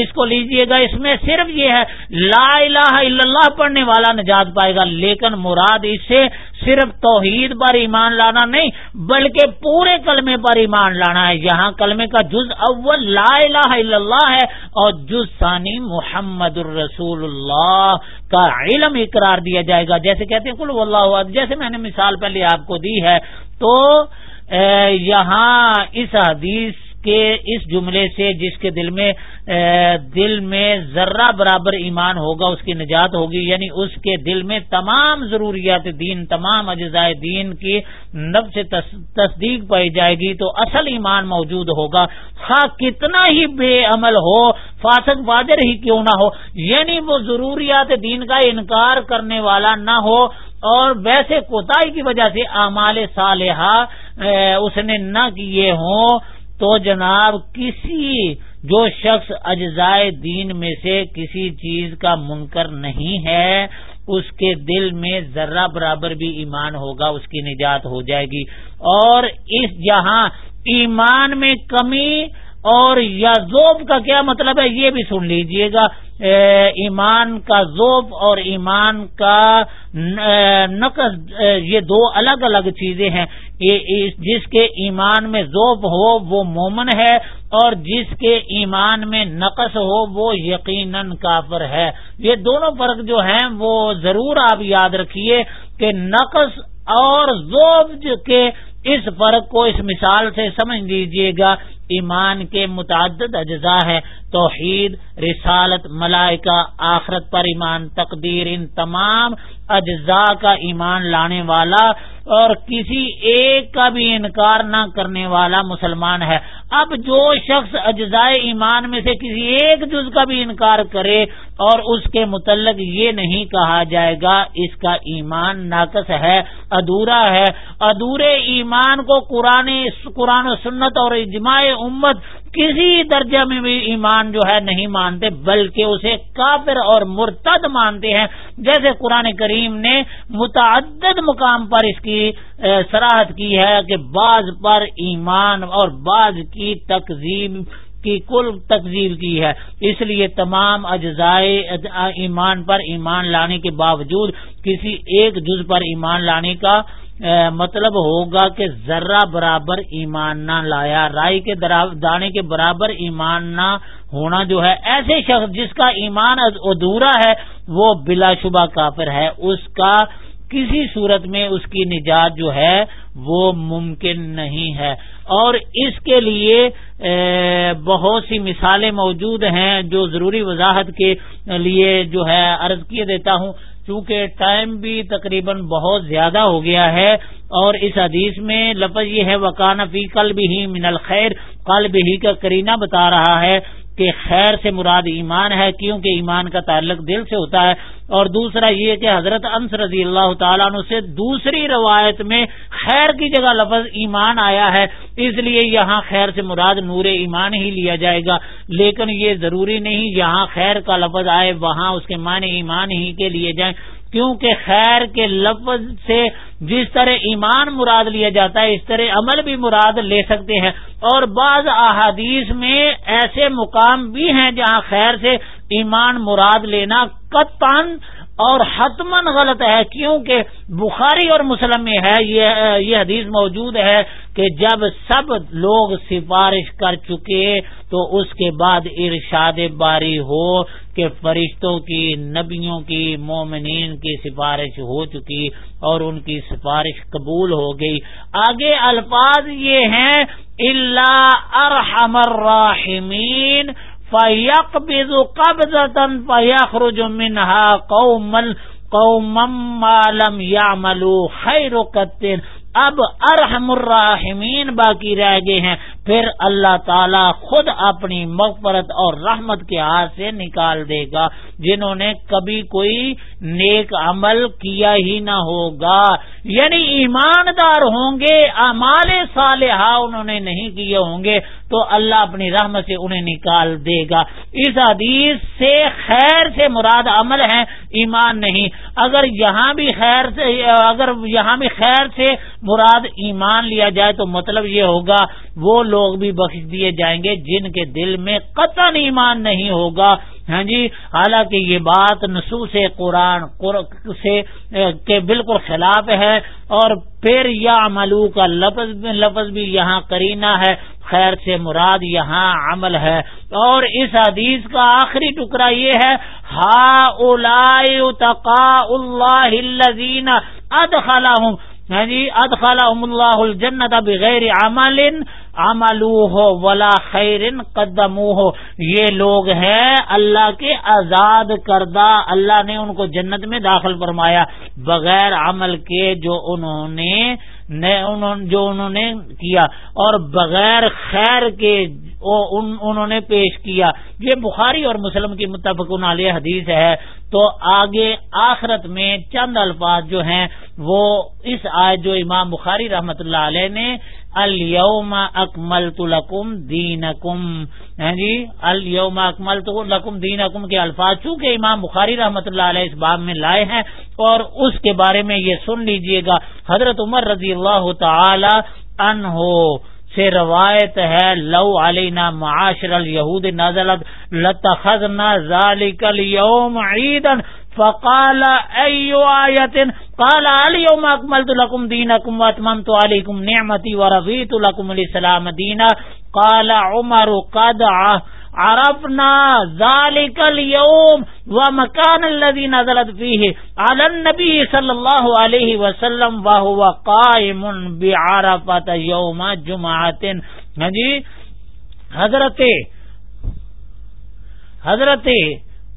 اس کو لیجیے گا، اس میں صرف یہ ہے، لا الہ الا اللہ پڑھنے والا نجات پائے گا، لیکن مراد اس سے صرف توحید پر ایمان لانا نہیں، بلکہ پورے کلمے پر ایمان لانا ہے۔ یہاں کلمے کا جز اول لا الہ الا اللہ ہے اور جز ثانی محمد الرسول اللہ کا علم اقرار دیا جائے گا۔ جیسے کہتے ہیں کل اللہ جیسے میں نے مثال پہلے آپ کو دی ہے، تو یہاں اس حدیث کہ اس جملے سے جس کے دل میں دل میں ذرہ برابر ایمان ہوگا، اس کی نجات ہوگی یعنی اس کے دل میں تمام ضروریات دین، تمام اجزائے دین کی نب سے تصدیق پائی جائے گی، تو اصل ایمان موجود ہوگا۔ خواہ کتنا ہی بے عمل ہو، فاسق واجر ہی کیوں نہ ہو یعنی وہ ضروریات دین کا انکار کرنے والا نہ ہو، اور ویسے کوتا کی وجہ سے اعمال صالحہ اس نے نہ کیے ہوں۔ تو جناب کسی جو شخص اجزائے دین میں سے کسی چیز کا منکر نہیں ہے، اس کے دل میں ذرہ برابر بھی ایمان ہوگا، اس کی نجات ہو جائے گی۔ اور اس جہاں ایمان میں کمی اور یا ذوب کا کیا مطلب ہے یہ بھی سن لیجیے گا ایمان کا ذوب اور ایمان کا نقص یہ دو الگ الگ چیزیں ہیں۔ جس کے ایمان میں ذوب ہو وہ مومن ہے اور جس کے ایمان میں نقص ہو وہ یقیناً کافر ہے۔ یہ دونوں فرق جو ہیں وہ ضرور آپ یاد رکھیے کہ نقص اور ذوب کے اس فرق کو اس مثال سے سمجھ لیجیے گا، ایمان کے متعدد اجزاء ہے توحید، رسالت، ملائکہ، آخرت پر ایمان، تقدیر، ان تمام اجزاء کا ایمان لانے والا اور کسی ایک کا بھی انکار نہ کرنے والا مسلمان ہے۔ اب جو شخص اجزائے ایمان میں سے کسی ایک جز کا بھی انکار کرے اور اس کے متعلق یہ نہیں کہا جائے گا، اس کا ایمان ناقص ہے، ادھورا ہے۔ ادھورے ایمان ایمان کو قرآن قرآن و سنت اور اجماع امت کسی درجہ میں بھی ایمان جو ہے نہیں مانتے، بلکہ اسے کافر اور مرتد مانتے ہیں۔ جیسے قرآن کریم نے متعدد مقام پر اس کی سراہد کی ہے کہ بعض پر ایمان اور بعض کی تقزیم کی، کل تقزیب کی ہے۔ اس لیے تمام اجزائے ایمان پر ایمان لانے کے باوجود کسی ایک جز پر ایمان لانے کا مطلب ہوگا کہ ذرہ برابر ایمان نہ لایا رائی کے دانے کے برابر ایمان نہ ہونا جو ہے، ایسے شخص جس کا ایمان ادھورا ہے، وہ بلا شبہ کافر ہے۔ اس کا کسی صورت میں اس کی نجات جو ہے، وہ ممکن نہیں ہے۔ اور اس کے لیے بہت سی مثالیں موجود ہیں جو ضروری وضاحت کے لیے جو ہے، عرض کیے دیتا ہوں۔ چونکہ ٹائم بھی تقریباً بہت زیادہ ہو گیا ہے اور اس حدیث میں لفظ یہ ہے وکانفی کل بھی من الخیر کل بھی کا کرینہ بتا رہا ہے۔ کہ خیر سے مراد ایمان ہے، کیونکہ ایمان کا تعلق دل سے ہوتا ہے۔ اور دوسرا یہ کہ حضرت انس رضی اللہ تعالیٰ عنہ سے دوسری روایت میں خیر کی جگہ لفظ ایمان آیا ہے، اس لیے یہاں خیر سے مراد نور ایمان ہی لیا جائے گا۔ لیکن یہ ضروری نہیں، یہاں خیر کا لفظ آئے، وہاں اس کے معنی ایمان ہی کے لیے جائیں۔ کیونکہ خیر کے لفظ سے جس طرح ایمان مراد لیا جاتا ہے، اس طرح عمل بھی مراد لے سکتے ہیں۔ اور بعض احادیث میں ایسے مقام بھی ہیں جہاں خیر سے ایمان مراد لینا قطن اور حتمن غلط ہے کیونکہ بخاری اور مسلم میں ہے، یہ حدیث موجود ہے کہ جب سب لوگ سفارش کر چکے تو اس کے بعد ارشاد باری ہو کہ فرشتوں کی، نبیوں کی، مومنین کی سفارش ہو چکی اور ان کی سفارش قبول ہو گئی۔ آگے الفاظ یہ ہیں اللہ ارحم الراحمین فیق بزو قبض فیخرج منها قوما قوما ما لم يعملوا خیر قتن اب ارحم الراحمین باقی رہ گئے ہیں۔ پھر اللہ تعالی خود اپنی مغفرت اور رحمت کے ہاتھ سے نکال دے گا، جنہوں نے کبھی کوئی نیک عمل کیا ہی نہ ہوگا۔ یعنی ایماندار ہوں گے امال صالحہ انہوں نے نہیں کیے ہوں گے، تو اللہ اپنی رحمت سے انہیں نکال دے گا۔ اس حدیث سے خیر سے مراد عمل ہے ایمان نہیں۔ اگر یہاں بھی خیر سے، اگر یہاں بھی خیر سے مراد ایمان لیا جائے تو مطلب یہ ہوگا، وہ لوگ لوگ بھی بخش دیے جائیں گے جن کے دل میں قطن ایمان نہیں ہوگا۔ ہاں جی حالانکہ یہ بات نصوص قرآن سے کے بالکل خلاف ہے۔ اور پھر یا ملو کا لفظ لفظ بھی یہاں کرینا ہے۔ خیر سے مراد یہاں عمل ہے۔ اور اس حدیث کا آخری ٹکڑا یہ ہے ہا تقا اللہ ادخلا ہوں ہاں جی ادخلا اللہ الجنت بغیر عمل عملو ہو ولا خیرن قدم ہو یہ لوگ ہیں اللہ کے آزاد کردہ۔ اللہ نے ان کو جنت میں داخل فرمایا۔ بغیر عمل کے جو انہوں نے جو انہوں نے کیا۔ اور بغیر خیر کے انہوں نے پیش کیا۔ یہ بخاری اور مسلم کی متفق علیہ حدیث ہے۔ تو آگے آخرت میں چند الفاظ جو ہیں، وہ اس آئے جو امام بخاری رحمت اللہ علیہ نے الوم اکمل تو لکم دین اکم جی؟ الوم اکمل تو لکم دین اکم کے الفاظ چونکہ امام بخاری رحمت اللہ علیہ اس باب میں لائے ہیں، اور اس کے بارے میں یہ سن لیجیے گا۔ حضرت عمر رضی اللہ تعالی ان ہو سے روایت ہے، لو علینا معاشر الیہود نزلت، لتخذنا ذالک اليوم عیدا، فقال ایو آیت، قال اليوم اکملت لکم دینکم واتممت علیکم نعمتی ورضیت لکم الاسلام دینا، قال عمر قد عرفنا ذلك اليوم ومكان الذي نزلت فيه على النبي صلى الله عليه وسلم وهو قائم بعرفة يوم جمعة. جی حضرت حضرت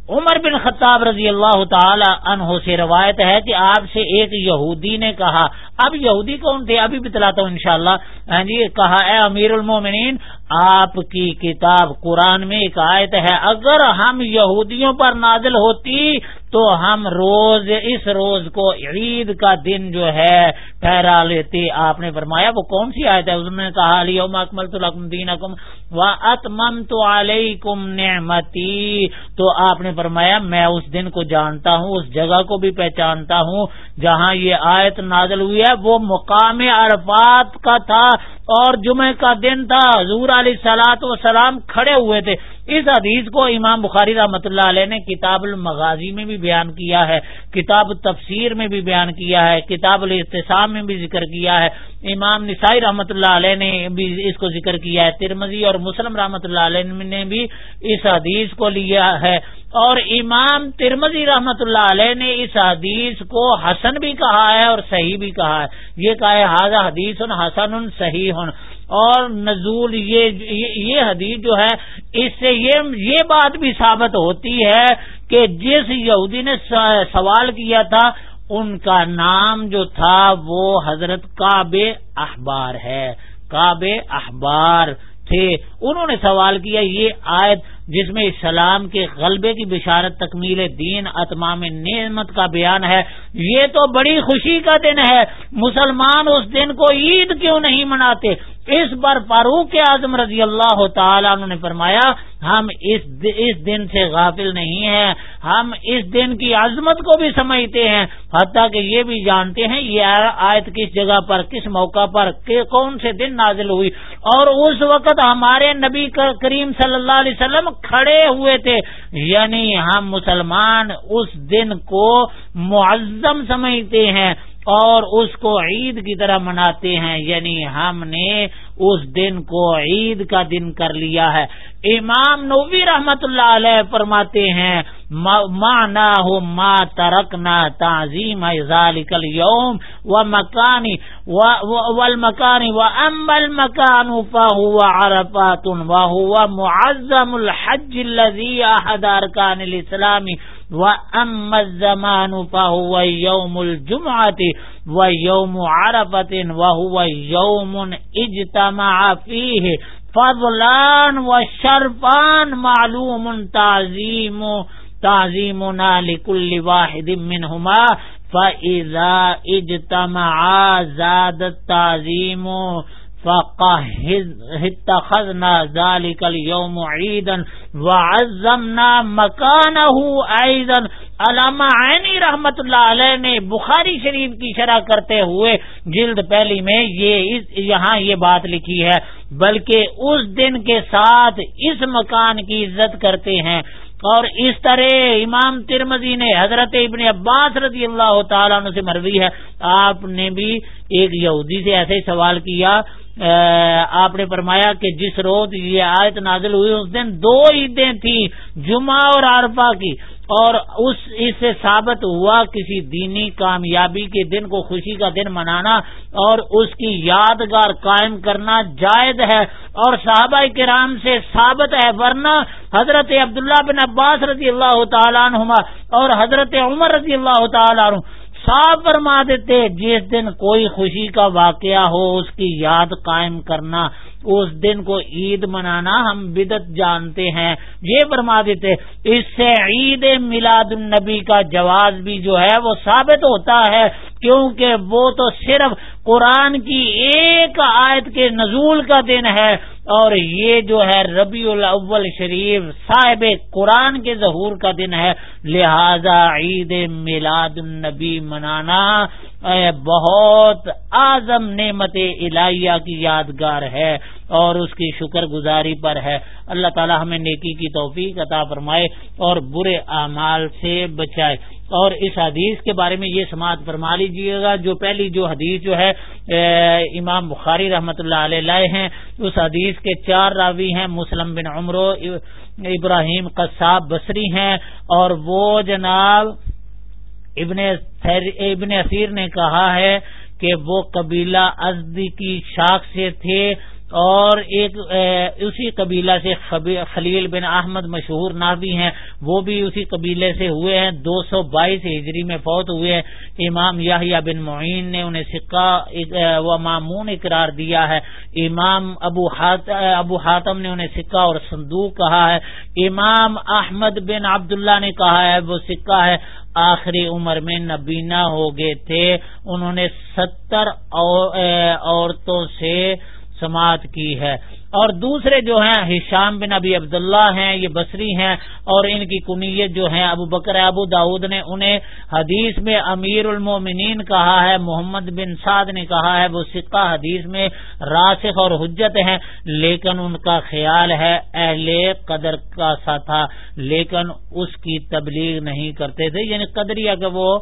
عمر بن خطاب رضی اللہ تعالی عنہ سے روایت ہے کہ آپ سے ایک یہودی نے کہا، اب یہودی کون تھے؟ ابھی بتلاتا ہوں انشاءاللہ۔ ہاں جی کہا، اے امیر المومنین آپ کی کتاب قرآن میں ایک آیت ہے، اگر ہم یہودیوں پر نازل ہوتی تو ہم روز اس روز کو عید کا دن جو ہے ٹھہرا لیتے۔ آپ نے فرمایا، وہ کون سی آیت ہے؟ اس نے کہا علی اکمل تو دین اکم و اتمم تو علیکم نعمتی۔ تو آپ نے فرمایا، میں اس دن کو جانتا ہوں، اس جگہ کو بھی پہچانتا ہوں جہاں یہ آیت نازل ہوئی ہے۔ وہ مقام عرفات کا تھا۔ اور جمعہ کا دن تھا حضور علیہ سلاط و سلام کھڑے ہوئے تھے۔ اس حدیث کو امام بخاری رحمۃ اللہ علیہ نے کتاب المغازی میں بھی بیان کیا ہے، کتاب تفسیر میں بھی بیان کیا ہے، کتاب الاحتسام میں بھی ذکر کیا ہے۔ امام نسائی رحمۃ اللہ علیہ نے بھی اس کو ذکر کیا ہے ترمزی اور مسلم رحمۃ اللہ علیہ نے بھی اس حدیث کو لیا ہے۔ اور امام ترمزی رحمۃ اللہ علیہ نے اس حدیث کو حسن بھی کہا ہے اور صحیح بھی کہا ہے۔ یہ کہا ہے حاضہ حدیث حسن صحیح اور نزول یہ یہ حدیث جو ہے، اس سے یہ بات بھی ثابت ہوتی ہے کہ جس یہودی نے سوال کیا تھا، ان کا نام جو تھا وہ حضرت کعب احبار ہے۔ کاب احبار تھے۔ انہوں نے سوال کیا، یہ آیت جس میں اسلام کے غلبے کی بشارت تکمیل دین، اتمام نعمت کا بیان ہے۔ یہ تو بڑی خوشی کا دن ہے۔ مسلمان اس دن کو عید کیوں نہیں مناتے؟ اس پر فاروق اعظم رضی اللہ تعالیٰ نے فرمایا، ہم اس اس دن سے غافل نہیں ہیں۔ ہم اس دن کی عظمت کو بھی سمجھتے ہیں۔ حتیٰ کہ یہ بھی جانتے ہیں، یہ آیت کس جگہ پر، کس موقع پر کون سے دن نازل ہوئی۔ اور اس وقت ہمارے نبی کریم صلی اللہ علیہ وسلم کھڑے ہوئے تھے۔ یعنی ہم مسلمان اس دن کو معظم سمجھتے ہیں اور اس کو عید کی طرح مناتے ہیں۔ یعنی ہم نے اس دن کو عید کا دن کر لیا ہے۔ امام نوی رحمت اللہ علیہ فرماتے ہیں مانا ہو ما ترکنا تعظیم ذالک اليوم و مکانی والمکانی و امل مکان فهو عرفات وهو معظم الحج الذي احد ارکان الاسلام و اما الاسلامی وَأَمَّا الزَّمَانُ فَهُوَ يَوْمُ الْجُمْعَةِ وَيَوْمُ عَرَفَةٍ وَهُوَ يَوْمٌ اجْتَمَعَ فيه فضلان وشرفان معلوم تعظیم تعظيمنا لكل واحد منهما فإذا اجتمعا زاد التعظیم اتخذنا ذلك اليوم عيدا وعظمنا مكانه ايضا علامہ عینی رحمت اللہ علیہ نے بخاری شریف کی شرح کرتے ہوئے جلد پہلی میں یہ یہاں یہ بات لکھی ہے، بلکہ اس دن کے ساتھ اس مکان کی عزت کرتے ہیں۔ اور اس طرح امام ترمزی نے حضرت ابن عباس رضی اللہ تعالیٰ عنہ سے مروی ہے۔ آپ نے بھی ایک یہودی سے ایسے ہی سوال کیا آپ نے فرمایا کہ جس روز یہ آیت نازل ہوئی اس دن دو عیدیں تھیں، جمعہ اور عرفہ کی۔ اور اس اس سے ثابت ہوا کسی دینی کامیابی کے دن کو خوشی کا دن منانا اور اس کی یادگار قائم کرنا جائز ہے۔ اور صحابہ کرام سے ثابت ہے، ورنہ حضرت عبداللہ بن عباس رضی اللہ تعالیٰ عنہما اور حضرت عمر رضی اللہ تعالیٰ عنہ صاف فرما دیتے، جس دن کوئی خوشی کا واقعہ ہو، اس کی یاد قائم کرنا اس دن کو عید منانا ہم بدت جانتے ہیں۔ یہ فرما دیتے، اس سے عید میلاد النبی کا جواز بھی جو ہے وہ ثابت ہوتا ہے، کیونکہ وہ تو صرف قرآن کی ایک آیت کے نزول کا دن ہے۔ اور یہ جو ہے ربیع الاول شریف صاحب قرآن کے ظہور کا دن ہے۔ لہذا عید میلاد النبی منانا بہت اعظم نعمت الہیہ کی یادگار ہے۔ اور اس کی شکر گزاری پر ہے۔ اللہ تعالی ہمیں نیکی کی توفیق عطا فرمائے اور برے اعمال سے بچائے۔ اور اس حدیث کے بارے میں یہ سماعت فرما لیجیے گا، جو پہلی جو حدیث جو ہے امام بخاری رحمت اللہ علیہ لائے ہیں۔ اس حدیث کے چار راوی ہیں، مسلم بن عمرو ابراہیم قصاب بصری ہیں۔ اور وہ جناب ابن ابن اسیر نے کہا ہے کہ وہ قبیلہ ازدی کی شاخ سے تھے۔ اور ایک اسی قبیلہ سے خلیل بن احمد مشہور نابی ہیں، وہ بھی اسی قبیلے سے ہوئے ہیں، دو سو بائیس ہجری میں فوت ہوئے ہیں۔ امام یاہیا بن معین نے انہیں سکہ و معمون اقرار دیا ہے۔ امام ابو ابو حاتم نے انہیں سکہ اور صندوق کہا ہے۔ امام احمد بن عبداللہ نے کہا ہے، وہ سکہ ہے، آخری عمر میں نبینا ہو گئے تھے۔ انہوں نے ستر عورتوں سے سماعت کی ہے۔ اور دوسرے جو ہیں، ہشام بن ابی عبداللہ ہیں، یہ بصری ہیں اور ان کی کنیت جو ہیں، ابو بکر، ابو داود نے انہیں حدیث میں امیر المومنین کہا ہے، محمد بن سعد نے کہا ہے، وہ سکہ حدیث میں راسخ اور حجت ہیں، لیکن ان کا خیال ہے، اہل قدر کا سا تھا، لیکن اس کی تبلیغ نہیں کرتے تھے۔ یعنی قدریا کا وہ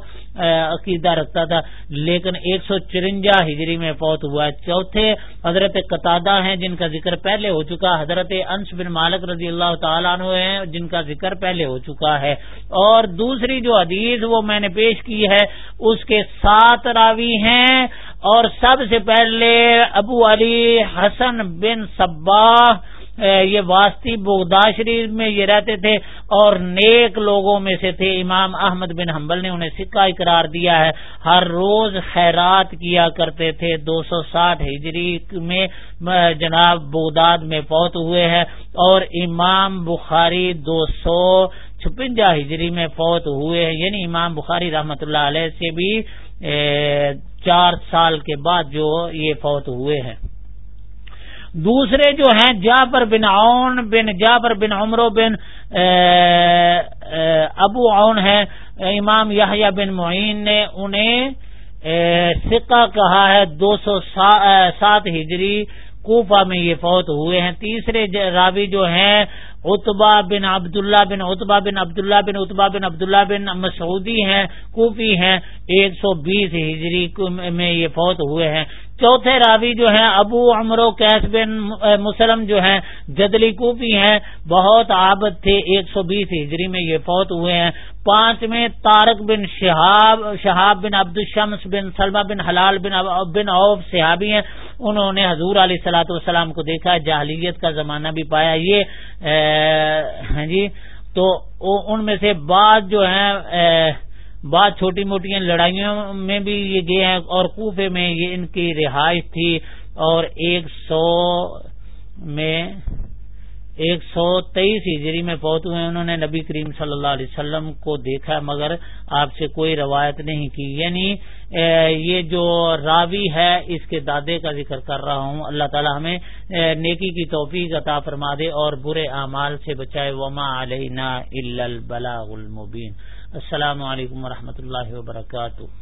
عقیدہ رکھتا تھا۔ لیکن ایک سو چرنجا ہجری میں فوت ہوا ہے۔ چوتھے حضرت قطادہ ہیں، جن کا ذکر پہلے ہو چکا، حضرت انس بن مالک رضی اللہ تعالیٰ عنہ ہیں، جن کا ذکر پہلے ہو چکا ہے۔ اور دوسری جو حدیث وہ میں نے پیش کی ہے، اس کے سات راوی ہیں۔ اور سب سے پہلے ابو علی حسن بن صباح یہ واسطی بغدا شریف میں یہ رہتے تھے اور نیک لوگوں میں سے تھے۔ امام احمد بن حنبل نے انہیں سکہ اقرار دیا ہے۔ ہر روز خیرات کیا کرتے تھے۔ دو سو ساٹھ ہجری میں جناب بغداد میں فوت ہوئے ہیں اور امام بخاری دو سو چھپنجا ہجری میں فوت ہوئے ہیں۔ یعنی امام بخاری رحمت اللہ علیہ سے بھی چار سال کے بعد جو یہ فوت ہوئے ہیں۔ دوسرے جو ہیں جابر بن اون بن جابر بن عمرو بن ابو اون ہیں، امام یاہیا بن معین نے انہیں سکہ کہا ہے دو سو سات ہجری، کوفہ میں یہ فوت ہوئے ہیں۔ تیسرے راوی جو ہیں اتبا بن عبداللہ بن اتبا بن عبداللہ بن اتبا بن عبداللہ بن مسعودی ہیں، کوفی ہیں، ایک سو بیس ہجری میں یہ فوت ہوئے ہیں۔ چوتھے راوی جو ہیں، ابو عمرو کیس بن مسلم جو ہیں، جدلی کوفی ہیں، بہت عابد تھے، ایک سو بیس ہجری میں یہ فوت ہوئے ہیں۔ پانچویں تارک بن شہاب شہاب بن عبد الشمس بن سلمہ بن حلال بن بن اوف صحابی ہیں۔ انہوں نے حضور علیہ سلاۃ والسلام کو دیکھا، جاہلیت کا زمانہ بھی پایا۔ یہ ہاں جی تو ان میں سے بعض جو ہیں بعض چھوٹی موٹی لڑائیوں میں بھی یہ گئے ہیں اور کوفے میں یہ ان کی رہائش تھی اور ایک سو میں ایک سو تیئیس ہجری میں فوت ہوئے، انہوں نے نبی کریم صلی اللہ علیہ وسلم کو دیکھا، مگر آپ سے کوئی روایت نہیں کی۔ یعنی یہ جو راوی ہے، اس کے دادے کا ذکر کر رہا ہوں۔ اللہ تعالی ہمیں نیکی کی توفیق عطا فرما دے اور برے اعمال سے بچائے۔ وما علینا البلاغ المبین السلام علیکم ورحمۃ اللہ وبرکاتہ۔